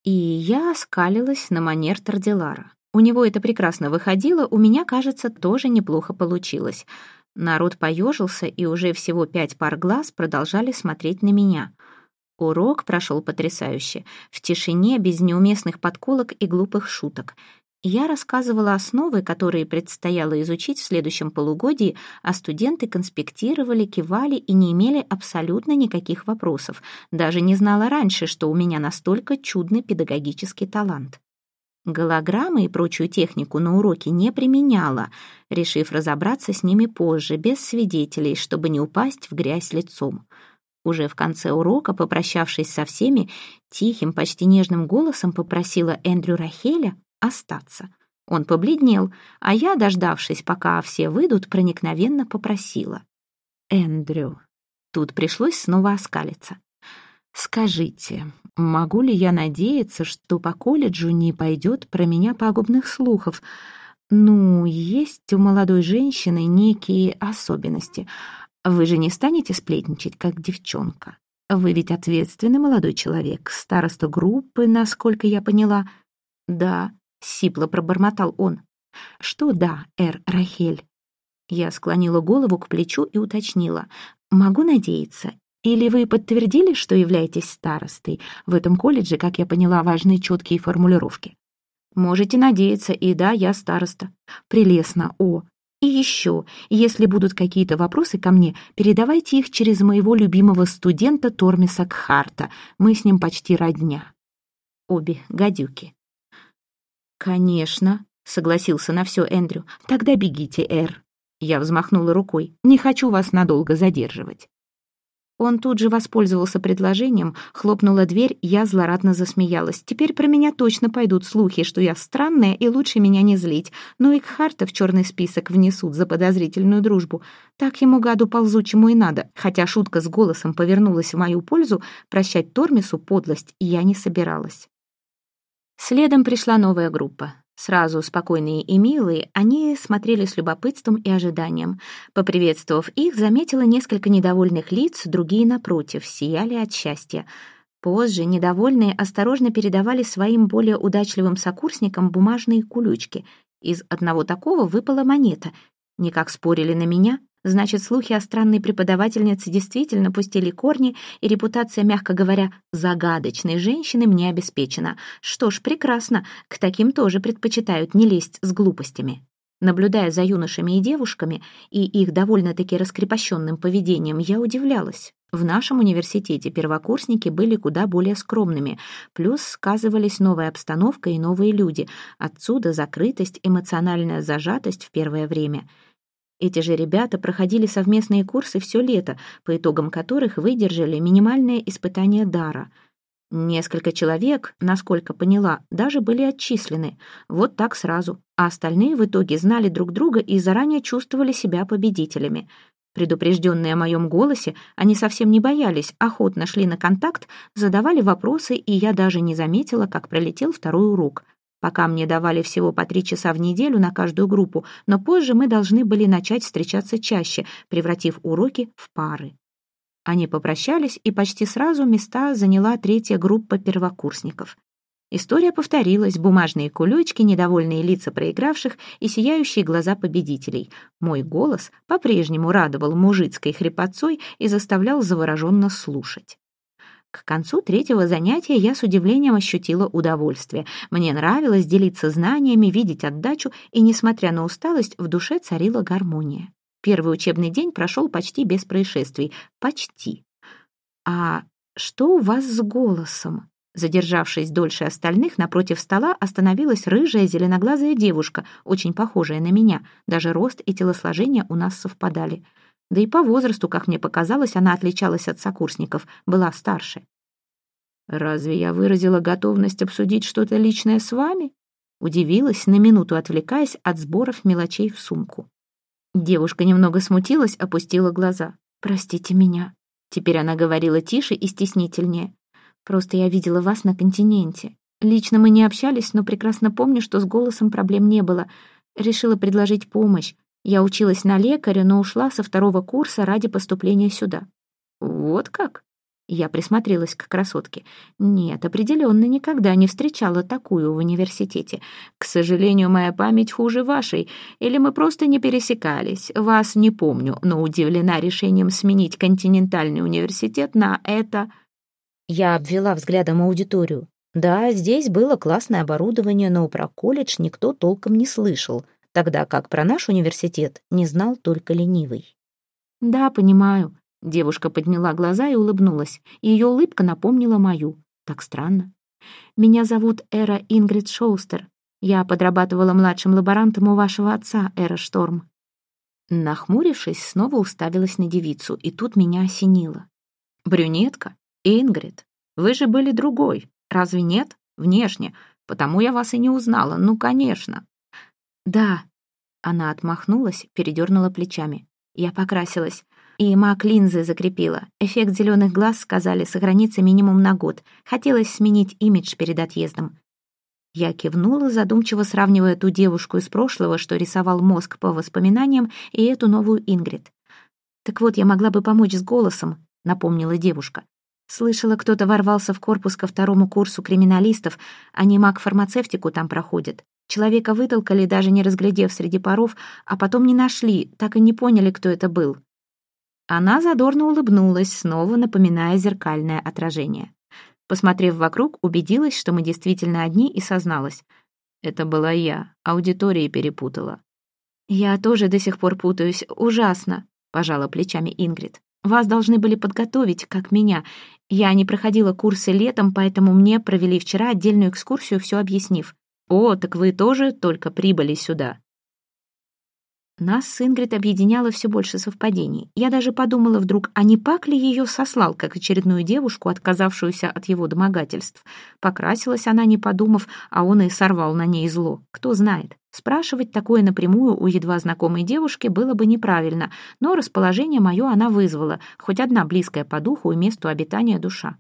И я оскалилась на манер Тардилара. У него это прекрасно выходило, у меня, кажется, тоже неплохо получилось. Народ поежился, и уже всего пять пар глаз продолжали смотреть на меня. Урок прошел потрясающе, в тишине, без неуместных подколок и глупых шуток. Я рассказывала основы, которые предстояло изучить в следующем полугодии, а студенты конспектировали, кивали и не имели абсолютно никаких вопросов. Даже не знала раньше, что у меня настолько чудный педагогический талант. Голограммы и прочую технику на уроке не применяла, решив разобраться с ними позже, без свидетелей, чтобы не упасть в грязь лицом. Уже в конце урока, попрощавшись со всеми, тихим, почти нежным голосом попросила Эндрю Рахеля остаться. Он побледнел, а я, дождавшись, пока все выйдут, проникновенно попросила. «Эндрю». Тут пришлось снова оскалиться. «Скажите, могу ли я надеяться, что по колледжу не пойдет про меня пагубных слухов? Ну, есть у молодой женщины некие особенности. Вы же не станете сплетничать, как девчонка? Вы ведь ответственный молодой человек, староста группы, насколько я поняла». «Да», — сипло пробормотал он. «Что да, эр Рахель?» Я склонила голову к плечу и уточнила. «Могу надеяться. Или вы подтвердили, что являетесь старостой? В этом колледже, как я поняла, важны четкие формулировки». «Можете надеяться, и да, я староста». «Прелестно, о, и еще, если будут какие-то вопросы ко мне, передавайте их через моего любимого студента Тормиса Кхарта. Мы с ним почти родня. Обе гадюки. «Конечно», — согласился на все Эндрю. «Тогда бегите, Эр». Я взмахнула рукой. «Не хочу вас надолго задерживать». Он тут же воспользовался предложением, хлопнула дверь, я злорадно засмеялась. Теперь про меня точно пойдут слухи, что я странная и лучше меня не злить. Но и в черный список внесут за подозрительную дружбу. Так ему гаду ползучему и надо. Хотя шутка с голосом повернулась в мою пользу, прощать Тормису подлость я не собиралась. Следом пришла новая группа. Сразу спокойные и милые, они смотрели с любопытством и ожиданием. Поприветствовав их, заметила несколько недовольных лиц, другие, напротив, сияли от счастья. Позже недовольные осторожно передавали своим более удачливым сокурсникам бумажные кулючки. Из одного такого выпала монета. Никак спорили на меня, Значит, слухи о странной преподавательнице действительно пустили корни, и репутация, мягко говоря, загадочной женщины мне обеспечена. Что ж, прекрасно, к таким тоже предпочитают не лезть с глупостями. Наблюдая за юношами и девушками и их довольно-таки раскрепощенным поведением, я удивлялась. В нашем университете первокурсники были куда более скромными, плюс сказывались новая обстановка и новые люди, отсюда закрытость, эмоциональная зажатость в первое время — Эти же ребята проходили совместные курсы все лето, по итогам которых выдержали минимальное испытание дара. Несколько человек, насколько поняла, даже были отчислены. Вот так сразу. А остальные в итоге знали друг друга и заранее чувствовали себя победителями. Предупрежденные о моем голосе, они совсем не боялись, охотно шли на контакт, задавали вопросы, и я даже не заметила, как пролетел второй урок — Пока мне давали всего по три часа в неделю на каждую группу, но позже мы должны были начать встречаться чаще, превратив уроки в пары. Они попрощались, и почти сразу места заняла третья группа первокурсников. История повторилась, бумажные кулечки, недовольные лица проигравших и сияющие глаза победителей. Мой голос по-прежнему радовал мужицкой хрипотцой и заставлял завороженно слушать. К концу третьего занятия я с удивлением ощутила удовольствие. Мне нравилось делиться знаниями, видеть отдачу, и, несмотря на усталость, в душе царила гармония. Первый учебный день прошел почти без происшествий. Почти. «А что у вас с голосом?» Задержавшись дольше остальных, напротив стола остановилась рыжая зеленоглазая девушка, очень похожая на меня. Даже рост и телосложение у нас совпадали. Да и по возрасту, как мне показалось, она отличалась от сокурсников, была старше. «Разве я выразила готовность обсудить что-то личное с вами?» Удивилась, на минуту отвлекаясь от сборов мелочей в сумку. Девушка немного смутилась, опустила глаза. «Простите меня». Теперь она говорила тише и стеснительнее. «Просто я видела вас на континенте. Лично мы не общались, но прекрасно помню, что с голосом проблем не было. Решила предложить помощь. Я училась на лекаря, но ушла со второго курса ради поступления сюда. Вот как? Я присмотрелась к красотке. Нет, определенно никогда не встречала такую в университете. К сожалению, моя память хуже вашей. Или мы просто не пересекались. Вас не помню, но удивлена решением сменить континентальный университет на это... Я обвела взглядом аудиторию. Да, здесь было классное оборудование, но про колледж никто толком не слышал тогда как про наш университет не знал только ленивый. «Да, понимаю». Девушка подняла глаза и улыбнулась. Ее улыбка напомнила мою. Так странно. «Меня зовут Эра Ингрид Шоустер. Я подрабатывала младшим лаборантом у вашего отца, Эра Шторм». Нахмурившись, снова уставилась на девицу, и тут меня осенило. «Брюнетка? Ингрид, вы же были другой, разве нет? Внешне, потому я вас и не узнала, ну, конечно. «Да». Она отмахнулась, передернула плечами. Я покрасилась. И мак линзы закрепила. Эффект зеленых глаз, сказали, сохранится минимум на год. Хотелось сменить имидж перед отъездом. Я кивнула, задумчиво сравнивая ту девушку из прошлого, что рисовал мозг по воспоминаниям, и эту новую Ингрид. «Так вот, я могла бы помочь с голосом», — напомнила девушка. Слышала, кто-то ворвался в корпус ко второму курсу криминалистов, они маг-фармацевтику там проходят. Человека вытолкали, даже не разглядев среди паров, а потом не нашли, так и не поняли, кто это был. Она задорно улыбнулась, снова напоминая зеркальное отражение. Посмотрев вокруг, убедилась, что мы действительно одни, и созналась. Это была я, аудитории перепутала. «Я тоже до сих пор путаюсь, ужасно», — пожала плечами Ингрид. «Вас должны были подготовить, как меня. Я не проходила курсы летом, поэтому мне провели вчера отдельную экскурсию, все объяснив. «О, так вы тоже только прибыли сюда?» Нас с Ингрид объединяло все больше совпадений. Я даже подумала вдруг, а не Пак ли ее сослал, как очередную девушку, отказавшуюся от его домогательств. Покрасилась она, не подумав, а он и сорвал на ней зло. Кто знает. Спрашивать такое напрямую у едва знакомой девушки было бы неправильно, но расположение мое она вызвала, хоть одна близкая по духу и месту обитания душа.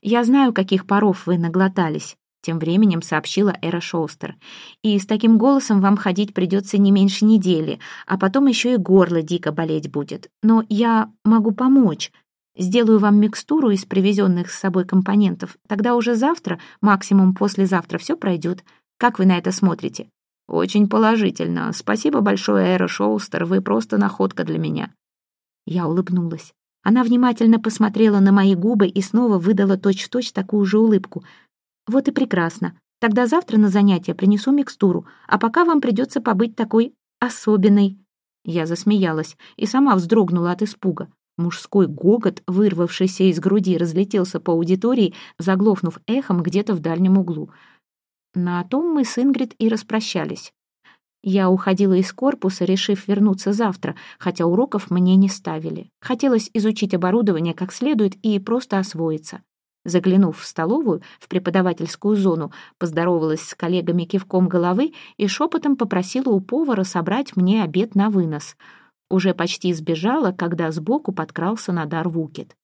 «Я знаю, каких паров вы наглотались», тем временем сообщила Эра Шоустер. «И с таким голосом вам ходить придется не меньше недели, а потом еще и горло дико болеть будет. Но я могу помочь. Сделаю вам микстуру из привезенных с собой компонентов. Тогда уже завтра, максимум послезавтра, все пройдет. Как вы на это смотрите?» «Очень положительно. Спасибо большое, Эра Шоустер. Вы просто находка для меня». Я улыбнулась. Она внимательно посмотрела на мои губы и снова выдала точь-в-точь -точь такую же улыбку — вот и прекрасно. Тогда завтра на занятие принесу микстуру, а пока вам придется побыть такой особенной. Я засмеялась и сама вздрогнула от испуга. Мужской гогот, вырвавшийся из груди, разлетелся по аудитории, заглохнув эхом где-то в дальнем углу. На том мы с Ингрид и распрощались. Я уходила из корпуса, решив вернуться завтра, хотя уроков мне не ставили. Хотелось изучить оборудование как следует и просто освоиться. Заглянув в столовую, в преподавательскую зону, поздоровалась с коллегами кивком головы и шепотом попросила у повара собрать мне обед на вынос. Уже почти сбежала, когда сбоку подкрался Надар Вукет.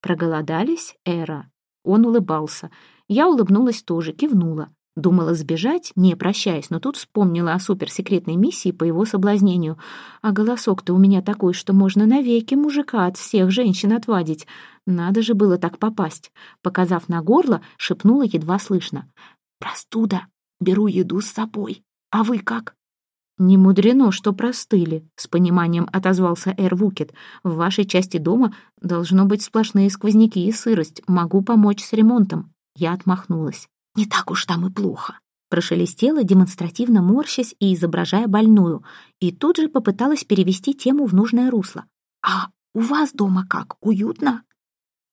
«Проголодались, Эра?» Он улыбался. Я улыбнулась тоже, кивнула. Думала сбежать, не прощаясь, но тут вспомнила о суперсекретной миссии по его соблазнению. А голосок-то у меня такой, что можно навеки мужика от всех женщин отвадить. Надо же было так попасть. Показав на горло, шепнула едва слышно. «Простуда. Беру еду с собой. А вы как?» «Не мудрено, что простыли», — с пониманием отозвался Эр Вукет. «В вашей части дома должно быть сплошные сквозняки и сырость. Могу помочь с ремонтом». Я отмахнулась. «Не так уж там и плохо», — прошелестела, демонстративно морщась и изображая больную, и тут же попыталась перевести тему в нужное русло. «А у вас дома как, уютно?»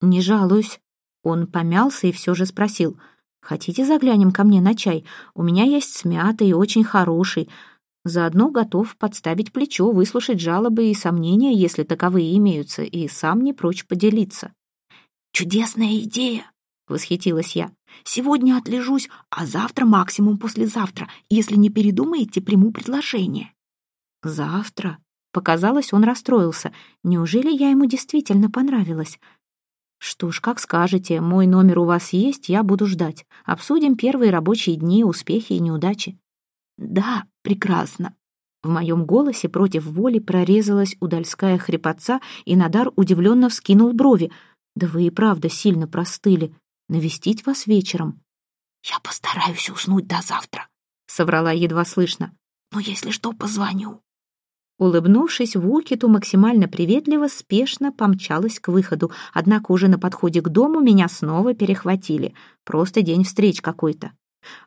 «Не жалуюсь». Он помялся и все же спросил. «Хотите, заглянем ко мне на чай? У меня есть смятый и очень хороший. Заодно готов подставить плечо, выслушать жалобы и сомнения, если таковые имеются, и сам не прочь поделиться. «Чудесная идея!» — восхитилась я. «Сегодня отлежусь, а завтра максимум послезавтра. Если не передумаете, приму предложение». «Завтра?» Показалось, он расстроился. Неужели я ему действительно понравилась? «Что ж, как скажете, мой номер у вас есть, я буду ждать. Обсудим первые рабочие дни, успехи и неудачи». «Да, прекрасно». В моем голосе против воли прорезалась удальская хрипотца, и Надар удивленно вскинул брови. «Да вы и правда сильно простыли. Навестить вас вечером». «Я постараюсь уснуть до завтра», — соврала едва слышно. «Но если что, позвоню». Улыбнувшись, Вукиту максимально приветливо, спешно помчалась к выходу, однако уже на подходе к дому меня снова перехватили. Просто день встреч какой-то.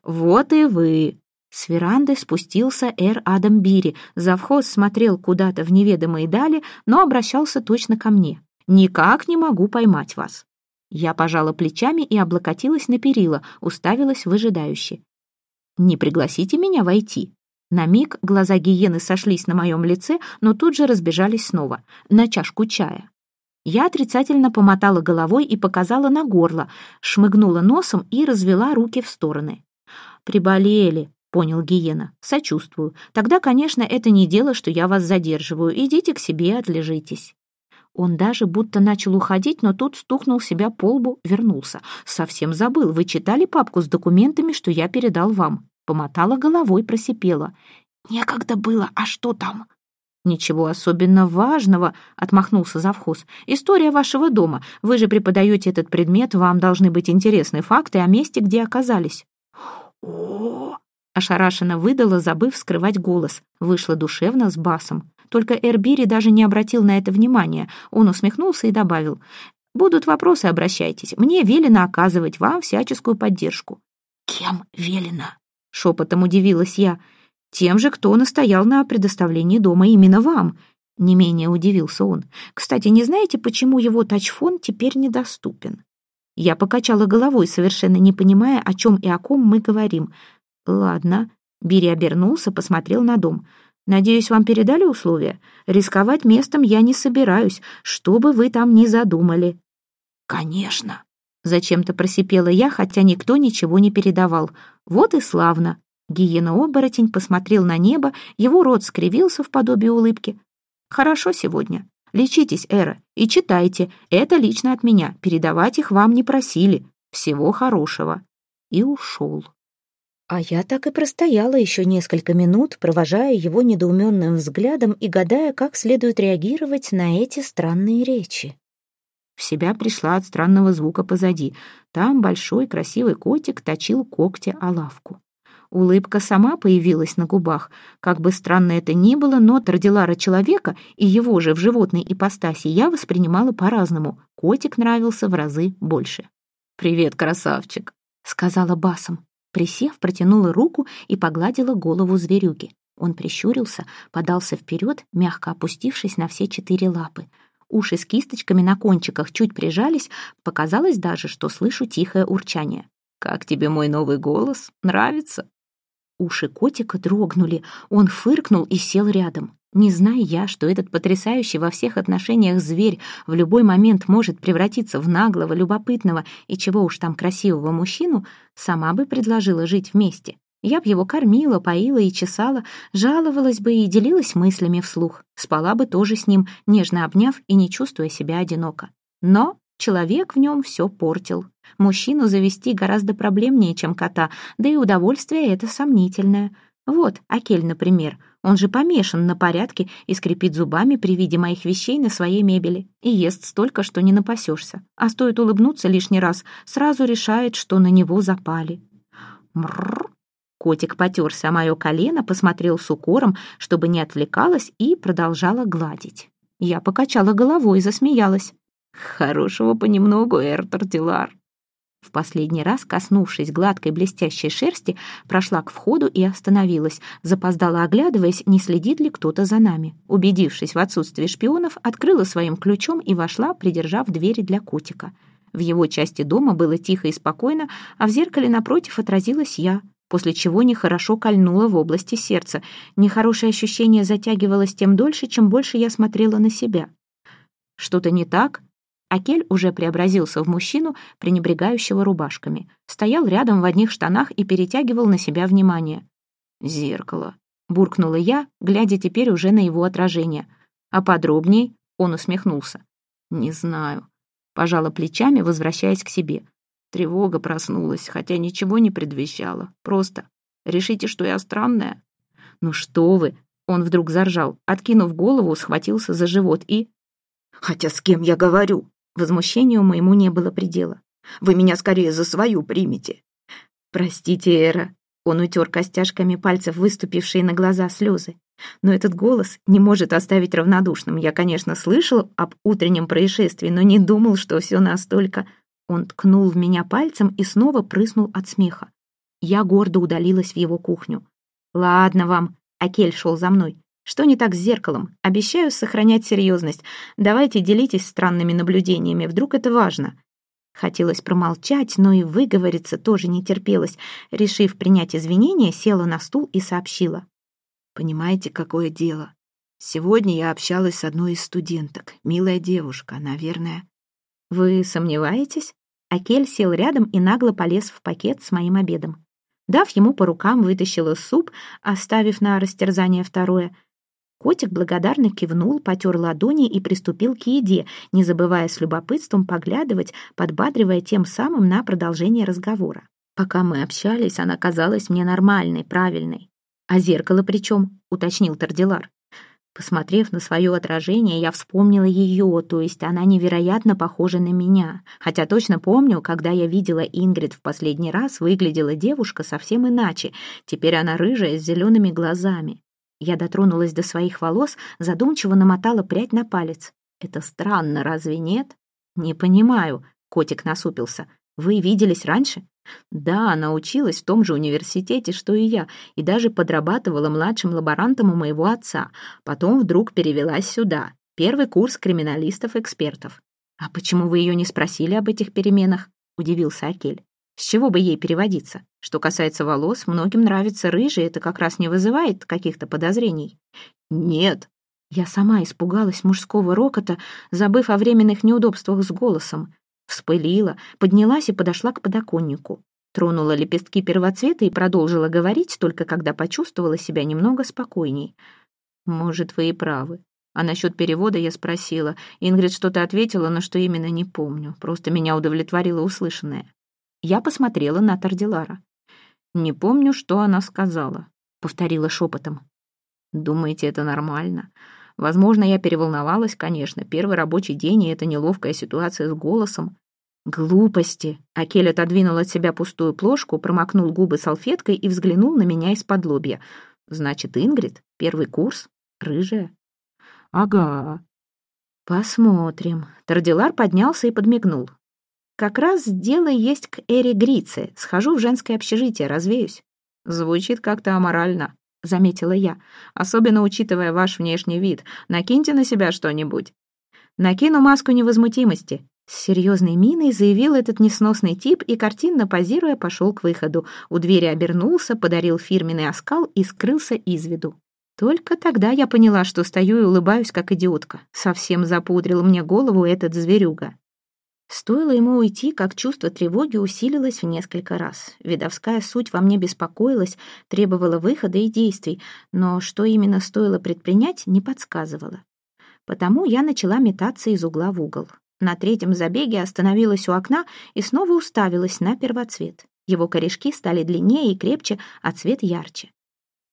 «Вот и вы!» С веранды спустился Эр Адам Бири. Завхоз смотрел куда-то в неведомые дали, но обращался точно ко мне. «Никак не могу поймать вас». Я пожала плечами и облокотилась на перила, уставилась выжидающе. «Не пригласите меня войти?» На миг глаза гиены сошлись на моем лице, но тут же разбежались снова. На чашку чая. Я отрицательно помотала головой и показала на горло, шмыгнула носом и развела руки в стороны. «Приболели», понял Гиена. «Сочувствую. Тогда, конечно, это не дело, что я вас задерживаю. Идите к себе, отлежитесь». Он даже будто начал уходить, но тут стукнул себя по лбу, вернулся. «Совсем забыл. Вы читали папку с документами, что я передал вам?» Помотала головой, просипела. «Некогда было. А что там?» «Ничего особенно важного», — отмахнулся завхоз. «История вашего дома. Вы же преподаете этот предмет, вам должны быть интересны факты о месте, где оказались». «О, Ошарашенно выдала, забыв скрывать голос. Вышла душевно с басом. Только Эрбири даже не обратил на это внимания. Он усмехнулся и добавил. «Будут вопросы, обращайтесь. Мне велено оказывать вам всяческую поддержку». «Кем велено?» — шепотом удивилась я. «Тем же, кто настоял на предоставлении дома именно вам». Не менее удивился он. «Кстати, не знаете, почему его тачфон теперь недоступен?» Я покачала головой, совершенно не понимая, о чем и о ком мы говорим — «Ладно». Бири обернулся, посмотрел на дом. «Надеюсь, вам передали условия? Рисковать местом я не собираюсь, что бы вы там ни задумали». «Конечно». Зачем-то просипела я, хотя никто ничего не передавал. Вот и славно. Гиена-оборотень посмотрел на небо, его рот скривился в подобии улыбки. «Хорошо сегодня. Лечитесь, Эра, и читайте. Это лично от меня. Передавать их вам не просили. Всего хорошего». И ушел. А я так и простояла еще несколько минут, провожая его недоуменным взглядом и гадая, как следует реагировать на эти странные речи. В себя пришла от странного звука позади. Там большой красивый котик точил когти о лавку. Улыбка сама появилась на губах. Как бы странно это ни было, но Тардилара человека и его же в животной ипостаси я воспринимала по-разному. Котик нравился в разы больше. «Привет, красавчик», — сказала басом. Присев, протянула руку и погладила голову зверюги. Он прищурился, подался вперед, мягко опустившись на все четыре лапы. Уши с кисточками на кончиках чуть прижались, показалось даже, что слышу тихое урчание. «Как тебе мой новый голос? Нравится?» Уши котика дрогнули, он фыркнул и сел рядом. Не зная я, что этот потрясающий во всех отношениях зверь в любой момент может превратиться в наглого, любопытного и чего уж там красивого мужчину, сама бы предложила жить вместе. Я б его кормила, поила и чесала, жаловалась бы и делилась мыслями вслух, спала бы тоже с ним, нежно обняв и не чувствуя себя одиноко. Но человек в нем все портил. Мужчину завести гораздо проблемнее, чем кота, да и удовольствие это сомнительное. Вот, Акель, например, он же помешан на порядке и скрипит зубами при виде моих вещей на своей мебели. И ест столько, что не напасешься. А стоит улыбнуться лишний раз, сразу решает, что на него запали. Мрррр. Котик потерся о мое колено, посмотрел с укором, чтобы не отвлекалась, и продолжала гладить. Я покачала головой и засмеялась. «Хорошего понемногу, Эртер Дилар. В последний раз, коснувшись гладкой блестящей шерсти, прошла к входу и остановилась, запоздала оглядываясь, не следит ли кто-то за нами. Убедившись в отсутствии шпионов, открыла своим ключом и вошла, придержав двери для котика. В его части дома было тихо и спокойно, а в зеркале напротив отразилась я, после чего нехорошо кольнула в области сердца. Нехорошее ощущение затягивалось тем дольше, чем больше я смотрела на себя. «Что-то не так?» Акель уже преобразился в мужчину, пренебрегающего рубашками. Стоял рядом в одних штанах и перетягивал на себя внимание. «Зеркало», — буркнула я, глядя теперь уже на его отражение. «А подробней?» — он усмехнулся. «Не знаю». Пожала плечами, возвращаясь к себе. Тревога проснулась, хотя ничего не предвещала. Просто решите, что я странная. «Ну что вы!» — он вдруг заржал, откинув голову, схватился за живот и... «Хотя с кем я говорю?» Возмущению моему не было предела. «Вы меня скорее за свою примете!» «Простите, Эра!» Он утер костяшками пальцев выступившие на глаза слезы. Но этот голос не может оставить равнодушным. Я, конечно, слышал об утреннем происшествии, но не думал, что все настолько... Он ткнул в меня пальцем и снова прыснул от смеха. Я гордо удалилась в его кухню. «Ладно вам», — Акель шел за мной. Что не так с зеркалом? Обещаю сохранять серьезность. Давайте делитесь странными наблюдениями, вдруг это важно». Хотелось промолчать, но и выговориться тоже не терпелось. Решив принять извинения, села на стул и сообщила. «Понимаете, какое дело? Сегодня я общалась с одной из студенток. Милая девушка, наверное». «Вы сомневаетесь?» Акель сел рядом и нагло полез в пакет с моим обедом. Дав ему по рукам, вытащила суп, оставив на растерзание второе — Котик благодарно кивнул, потер ладони и приступил к еде, не забывая с любопытством поглядывать, подбадривая тем самым на продолжение разговора. Пока мы общались, она казалась мне нормальной, правильной. «А зеркало при чем?» — уточнил Тардилар. Посмотрев на свое отражение, я вспомнила ее, то есть она невероятно похожа на меня. Хотя точно помню, когда я видела Ингрид в последний раз, выглядела девушка совсем иначе. Теперь она рыжая, с зелеными глазами. Я дотронулась до своих волос, задумчиво намотала прядь на палец. «Это странно, разве нет?» «Не понимаю», — котик насупился. «Вы виделись раньше?» «Да, она училась в том же университете, что и я, и даже подрабатывала младшим лаборантом у моего отца. Потом вдруг перевелась сюда. Первый курс криминалистов-экспертов». «А почему вы ее не спросили об этих переменах?» — удивился Акель. С чего бы ей переводиться? Что касается волос, многим нравится рыжий, это как раз не вызывает каких-то подозрений. Нет. Я сама испугалась мужского рокота, забыв о временных неудобствах с голосом. Вспылила, поднялась и подошла к подоконнику. Тронула лепестки первоцвета и продолжила говорить, только когда почувствовала себя немного спокойней. «Может, вы и правы. А насчет перевода я спросила. Ингрид что-то ответила, но что именно, не помню. Просто меня удовлетворило услышанное. Я посмотрела на Тардилара. «Не помню, что она сказала», — повторила шепотом. «Думаете, это нормально?» Возможно, я переволновалась, конечно. Первый рабочий день, и эта неловкая ситуация с голосом. «Глупости!» Акель отодвинул от себя пустую плошку, промокнул губы салфеткой и взглянул на меня из-под лобья. «Значит, Ингрид? Первый курс? Рыжая?» «Ага». «Посмотрим». Тардилар поднялся и подмигнул. Как раз дело есть к Эре Грице. Схожу в женское общежитие, развеюсь. Звучит как-то аморально, заметила я. Особенно учитывая ваш внешний вид. Накиньте на себя что-нибудь. Накину маску невозмутимости. С серьезной миной заявил этот несносный тип и, картинно позируя, пошел к выходу. У двери обернулся, подарил фирменный оскал и скрылся из виду. Только тогда я поняла, что стою и улыбаюсь, как идиотка. Совсем запудрил мне голову этот зверюга. Стоило ему уйти, как чувство тревоги усилилось в несколько раз. Видовская суть во мне беспокоилась, требовала выхода и действий, но что именно стоило предпринять, не подсказывала. Потому я начала метаться из угла в угол. На третьем забеге остановилась у окна и снова уставилась на первоцвет. Его корешки стали длиннее и крепче, а цвет ярче.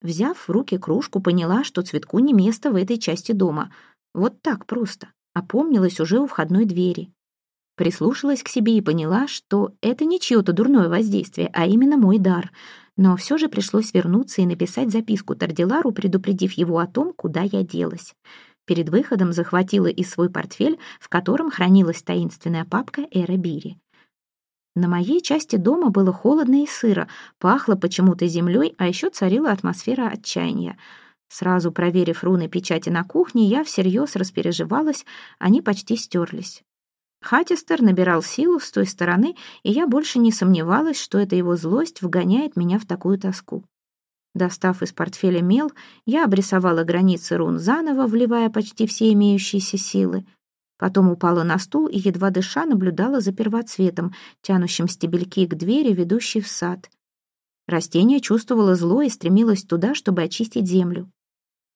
Взяв в руки кружку, поняла, что цветку не место в этой части дома. Вот так просто. Опомнилась уже у входной двери. Прислушалась к себе и поняла, что это не чье-то дурное воздействие, а именно мой дар. Но все же пришлось вернуться и написать записку Тардилару, предупредив его о том, куда я делась. Перед выходом захватила и свой портфель, в котором хранилась таинственная папка Эра Бири. На моей части дома было холодно и сыро, пахло почему-то землей, а еще царила атмосфера отчаяния. Сразу проверив руны печати на кухне, я всерьез распереживалась, они почти стерлись. Хатистер набирал силу с той стороны, и я больше не сомневалась, что эта его злость вгоняет меня в такую тоску. Достав из портфеля мел, я обрисовала границы рун заново, вливая почти все имеющиеся силы. Потом упала на стул и, едва дыша, наблюдала за первоцветом, тянущим стебельки к двери, ведущей в сад. Растение чувствовало зло и стремилось туда, чтобы очистить землю.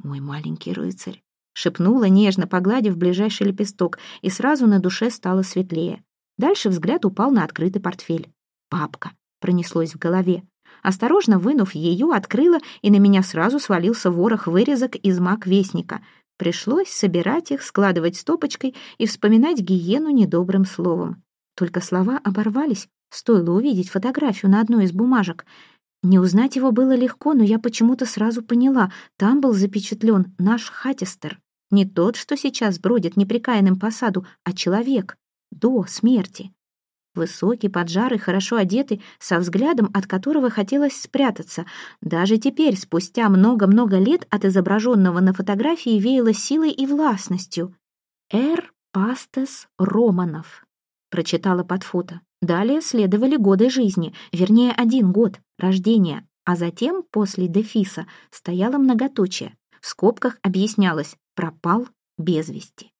«Мой маленький рыцарь», — шепнула, нежно погладив ближайший лепесток, и сразу на душе стало светлее. Дальше взгляд упал на открытый портфель. «Папка», — пронеслось в голове. Осторожно вынув ее, открыла, и на меня сразу свалился ворох вырезок из маг Вестника. Пришлось собирать их, складывать стопочкой и вспоминать гиену недобрым словом. Только слова оборвались, стоило увидеть фотографию на одной из бумажек. Не узнать его было легко, но я почему-то сразу поняла, там был запечатлен наш Хатистер. Не тот, что сейчас бродит неприкаянным по саду, а человек. До смерти. Высокий, поджарый, хорошо одетый, со взглядом, от которого хотелось спрятаться. Даже теперь, спустя много-много лет от изображенного на фотографии веяло силой и властностью. «Эр Пастес Романов», — прочитала под фото. Далее следовали годы жизни, вернее, один год рождения, а затем, после дефиса, стояло многоточие. В скобках объяснялось «пропал без вести».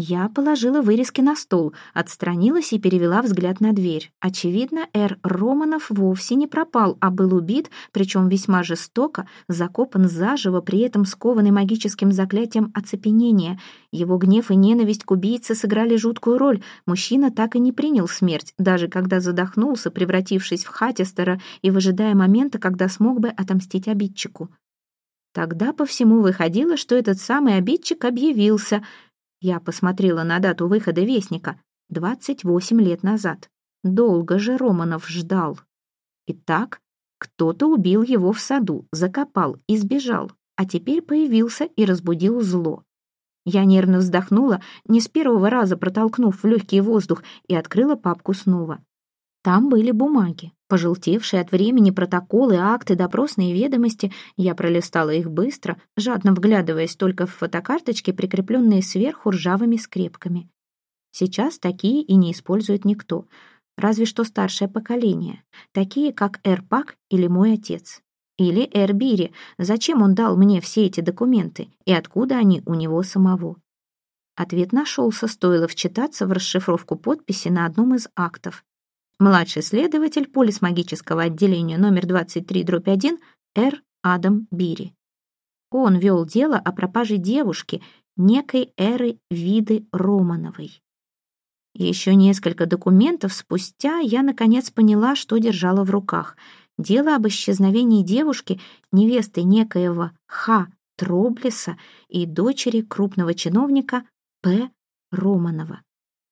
Я положила вырезки на стол, отстранилась и перевела взгляд на дверь. Очевидно, Эр Романов вовсе не пропал, а был убит, причем весьма жестоко, закопан заживо, при этом скованный магическим заклятием оцепенения. Его гнев и ненависть к убийце сыграли жуткую роль. Мужчина так и не принял смерть, даже когда задохнулся, превратившись в Хатистера и выжидая момента, когда смог бы отомстить обидчику. Тогда по всему выходило, что этот самый обидчик объявился — я посмотрела на дату выхода Вестника. 28 лет назад. Долго же Романов ждал. Итак, кто-то убил его в саду, закопал и сбежал, а теперь появился и разбудил зло. Я нервно вздохнула, не с первого раза протолкнув в легкий воздух, и открыла папку снова. Там были бумаги, пожелтевшие от времени протоколы, акты, допросные ведомости. Я пролистала их быстро, жадно вглядываясь только в фотокарточки, прикрепленные сверху ржавыми скрепками. Сейчас такие и не использует никто, разве что старшее поколение, такие как Эрпак или мой отец. Или Эрбири, зачем он дал мне все эти документы и откуда они у него самого? Ответ нашелся, стоило вчитаться в расшифровку подписи на одном из актов младший следователь полисмагического отделения номер 23-1 Р. Адам Бири. Он вел дело о пропаже девушки, некой Эры Виды Романовой. Еще несколько документов спустя я наконец поняла, что держала в руках. Дело об исчезновении девушки, невесты некоего Х. Троблеса и дочери крупного чиновника П. Романова.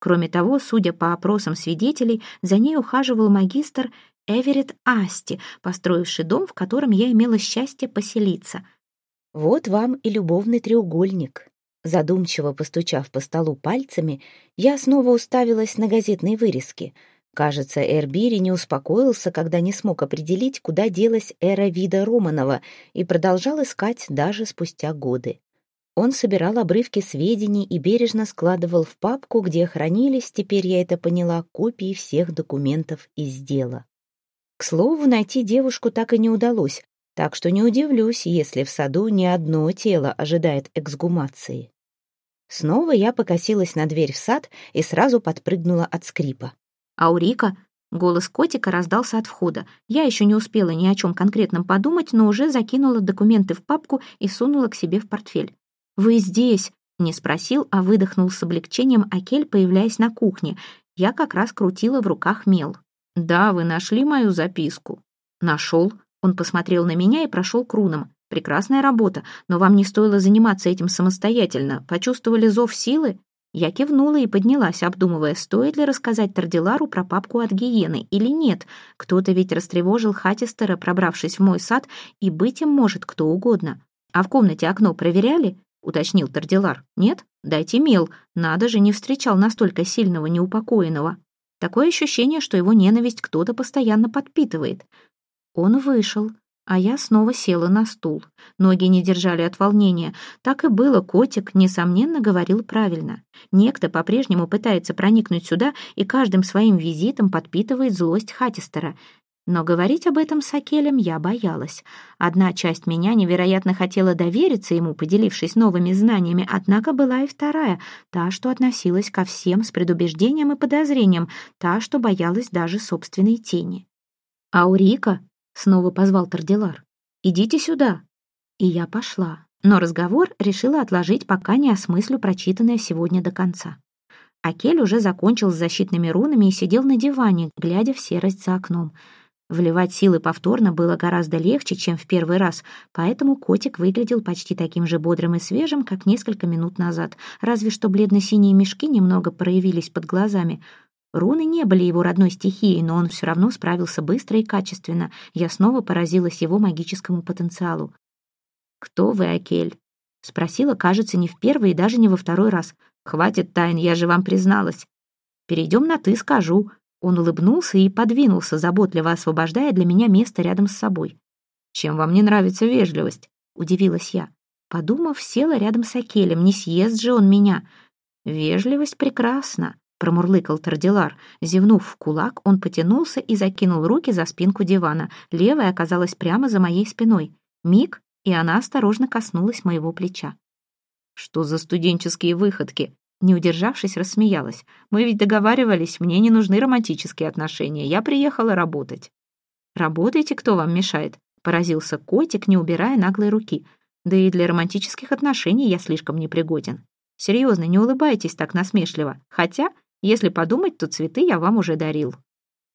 Кроме того, судя по опросам свидетелей, за ней ухаживал магистр Эверетт Асти, построивший дом, в котором я имела счастье поселиться. Вот вам и любовный треугольник. Задумчиво постучав по столу пальцами, я снова уставилась на газетные вырезки. Кажется, Эрбири не успокоился, когда не смог определить, куда делась эра вида Романова, и продолжал искать даже спустя годы. Он собирал обрывки сведений и бережно складывал в папку, где хранились, теперь я это поняла, копии всех документов из дела. К слову, найти девушку так и не удалось, так что не удивлюсь, если в саду не одно тело ожидает эксгумации. Снова я покосилась на дверь в сад и сразу подпрыгнула от скрипа. «Аурика!» — голос котика раздался от входа. Я еще не успела ни о чем конкретном подумать, но уже закинула документы в папку и сунула к себе в портфель. «Вы здесь?» — не спросил, а выдохнул с облегчением Акель, появляясь на кухне. Я как раз крутила в руках мел. «Да, вы нашли мою записку». «Нашел», он посмотрел на меня и прошел к рунам. «Прекрасная работа, но вам не стоило заниматься этим самостоятельно. Почувствовали зов силы?» Я кивнула и поднялась, обдумывая, стоит ли рассказать Тардилару про папку от гиены или нет. Кто-то ведь растревожил Хатистера, пробравшись в мой сад, и быть им может кто угодно. «А в комнате окно проверяли?» — уточнил Тардилар. «Нет? Дайте мел. Надо же, не встречал настолько сильного неупокоенного. Такое ощущение, что его ненависть кто-то постоянно подпитывает. Он вышел, а я снова села на стул. Ноги не держали от волнения. Так и было, котик, несомненно, говорил правильно. Некто по-прежнему пытается проникнуть сюда и каждым своим визитом подпитывает злость Хатистера. Но говорить об этом с Акелем я боялась. Одна часть меня невероятно хотела довериться ему, поделившись новыми знаниями, однако была и вторая, та, что относилась ко всем с предубеждением и подозрением, та, что боялась даже собственной тени. «Аурика», Снова позвал Тардилар. «Идите сюда». И я пошла, но разговор решила отложить, пока не осмыслю прочитанное сегодня до конца. Акель уже закончил с защитными рунами и сидел на диване, глядя в серость за окном. Вливать силы повторно было гораздо легче, чем в первый раз, поэтому котик выглядел почти таким же бодрым и свежим, как несколько минут назад, разве что бледно-синие мешки немного проявились под глазами — Руны не были его родной стихией, но он все равно справился быстро и качественно. Я снова поразилась его магическому потенциалу. «Кто вы, Акель?» Спросила, кажется, не в первый и даже не во второй раз. «Хватит тайн, я же вам призналась». «Перейдем на «ты», скажу». Он улыбнулся и подвинулся, заботливо освобождая для меня место рядом с собой. «Чем вам не нравится вежливость?» — удивилась я. Подумав, села рядом с Акелем, не съест же он меня. «Вежливость прекрасна», промурлыкал Тардилар. Зевнув в кулак, он потянулся и закинул руки за спинку дивана. Левая оказалась прямо за моей спиной. Миг, и она осторожно коснулась моего плеча. «Что за студенческие выходки?» Не удержавшись, рассмеялась. «Мы ведь договаривались, мне не нужны романтические отношения. Я приехала работать». «Работайте, кто вам мешает?» Поразился котик, не убирая наглой руки. «Да и для романтических отношений я слишком непригоден. Серьезно, не улыбайтесь так насмешливо. Хотя если подумать, то цветы я вам уже дарил».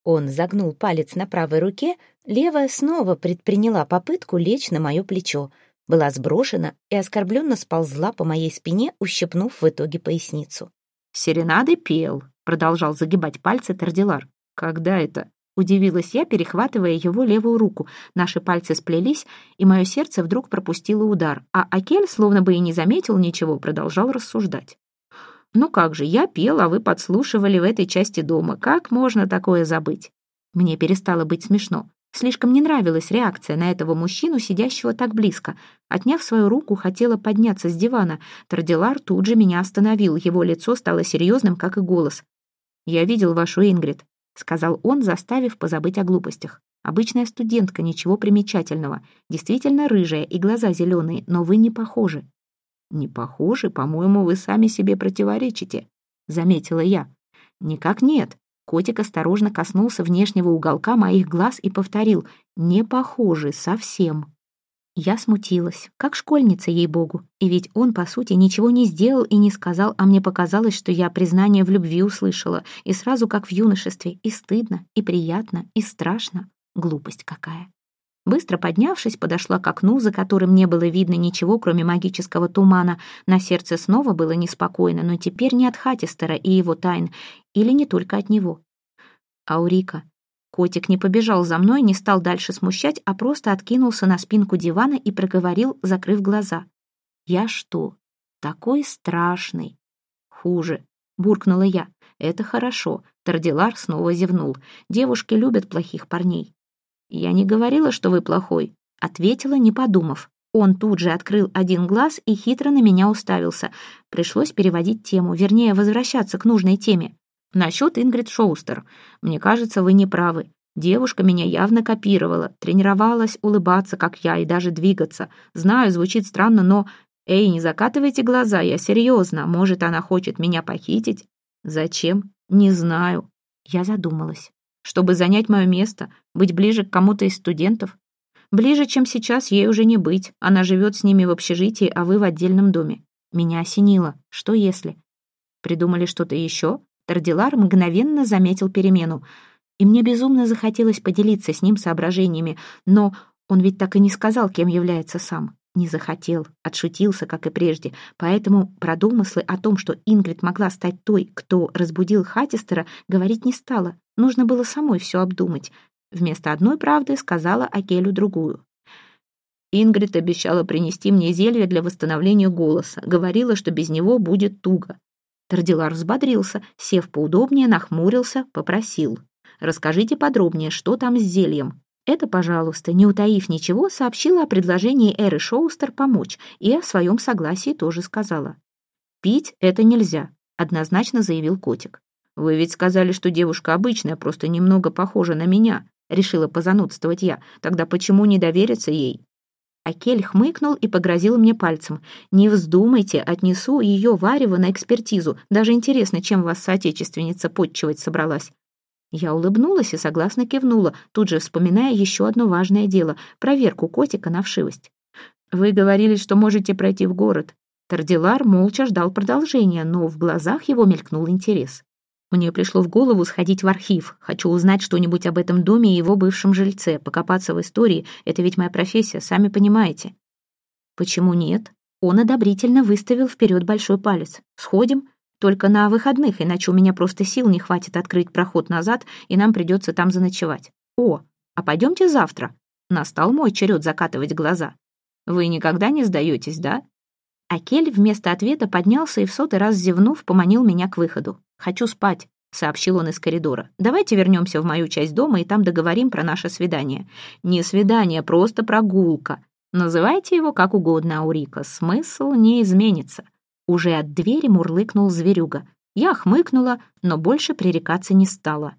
Он загнул палец на правой руке, левая снова предприняла попытку лечь на мое плечо, была сброшена и оскорбленно сползла по моей спине, ущипнув в итоге поясницу. «Серенады пел», — продолжал загибать пальцы Тардилар. «Когда это?» — удивилась я, перехватывая его левую руку. Наши пальцы сплелись, и мое сердце вдруг пропустило удар, а Акель, словно бы и не заметил ничего, продолжал рассуждать. «Ну как же, я пел, а вы подслушивали в этой части дома. Как можно такое забыть?» Мне перестало быть смешно. Слишком не нравилась реакция на этого мужчину, сидящего так близко. Отняв свою руку, хотела подняться с дивана. Тардилар тут же меня остановил. Его лицо стало серьезным, как и голос. «Я видел вашу Ингрид», — сказал он, заставив позабыть о глупостях. «Обычная студентка, ничего примечательного. Действительно рыжая и глаза зеленые, но вы не похожи. «Не похожи, по-моему, вы сами себе противоречите», — заметила я. «Никак нет». Котик осторожно коснулся внешнего уголка моих глаз и повторил «Не похожи совсем». Я смутилась, как школьница, ей-богу. И ведь он, по сути, ничего не сделал и не сказал, а мне показалось, что я признание в любви услышала. И сразу, как в юношестве, и стыдно, и приятно, и страшно. Глупость какая. Быстро поднявшись, подошла к окну, за которым не было видно ничего, кроме магического тумана. На сердце снова было неспокойно, но теперь не от Хатистера и его тайн, или не только от него. Аурика. Котик не побежал за мной, не стал дальше смущать, а просто откинулся на спинку дивана и проговорил, закрыв глаза. «Я что, такой страшный?» «Хуже», — буркнула я. «Это хорошо». Тардилар снова зевнул. «Девушки любят плохих парней. «Я не говорила, что вы плохой», — ответила, не подумав. Он тут же открыл один глаз и хитро на меня уставился. Пришлось переводить тему, вернее, возвращаться к нужной теме. Насчет Ингрид Шоустер. Мне кажется, вы не правы. Девушка меня явно копировала, тренировалась улыбаться, как я, и даже двигаться. Знаю, звучит странно, но... Эй, не закатывайте глаза, я серьезно. Может, она хочет меня похитить? Зачем? Не знаю. Я задумалась. Чтобы занять мое место, быть ближе к кому-то из студентов? Ближе, чем сейчас, ей уже не быть. Она живет с ними в общежитии, а вы в отдельном доме. Меня осенило. Что если? Придумали что-то еще? Тардилар мгновенно заметил перемену — и мне безумно захотелось поделиться с ним соображениями, но он ведь так и не сказал, кем является сам. Не захотел, отшутился, как и прежде, поэтому про домыслы о том, что Ингрид могла стать той, кто разбудил Хаттистера, говорить не стала. Нужно было самой все обдумать. Вместо одной правды сказала Акелю другую. Ингрид обещала принести мне зелье для восстановления голоса, говорила, что без него будет туго. Тардилар взбодрился, сев поудобнее, нахмурился, попросил. Расскажите подробнее, что там с зельем». Это, пожалуйста, не утаив ничего, сообщила о предложении Эры Шоустер помочь и о своем согласии тоже сказала. «Пить это нельзя», — однозначно заявил котик. «Вы ведь сказали, что девушка обычная, просто немного похожа на меня», — решила позанудствовать я. «Тогда почему не довериться ей?» Акель хмыкнул и погрозил мне пальцем. «Не вздумайте, отнесу ее варево на экспертизу. Даже интересно, чем вас соотечественница подчивать собралась. Я улыбнулась и согласно кивнула, тут же вспоминая еще одно важное дело — проверку котика на вшивость. «Вы говорили, что можете пройти в город». Тардилар молча ждал продолжения, но в глазах его мелькнул интерес. Мне пришло в голову сходить в архив. Хочу узнать что-нибудь об этом доме и его бывшем жильце, покопаться в истории. Это ведь моя профессия, сами понимаете. Почему нет? Он одобрительно выставил вперед большой палец. Сходим? Только на выходных, иначе у меня просто сил не хватит открыть проход назад, и нам придется там заночевать. О, а пойдемте завтра. Настал мой черед закатывать глаза. Вы никогда не сдаетесь, да? Акель вместо ответа поднялся и в сотый раз зевнув, поманил меня к выходу. «Хочу спать», — сообщил он из коридора. «Давайте вернемся в мою часть дома и там договорим про наше свидание». «Не свидание, просто прогулка. Называйте его как угодно, Аурика. Смысл не изменится. Уже от двери мурлыкнул зверюга. Я хмыкнула, но больше пререкаться не стала.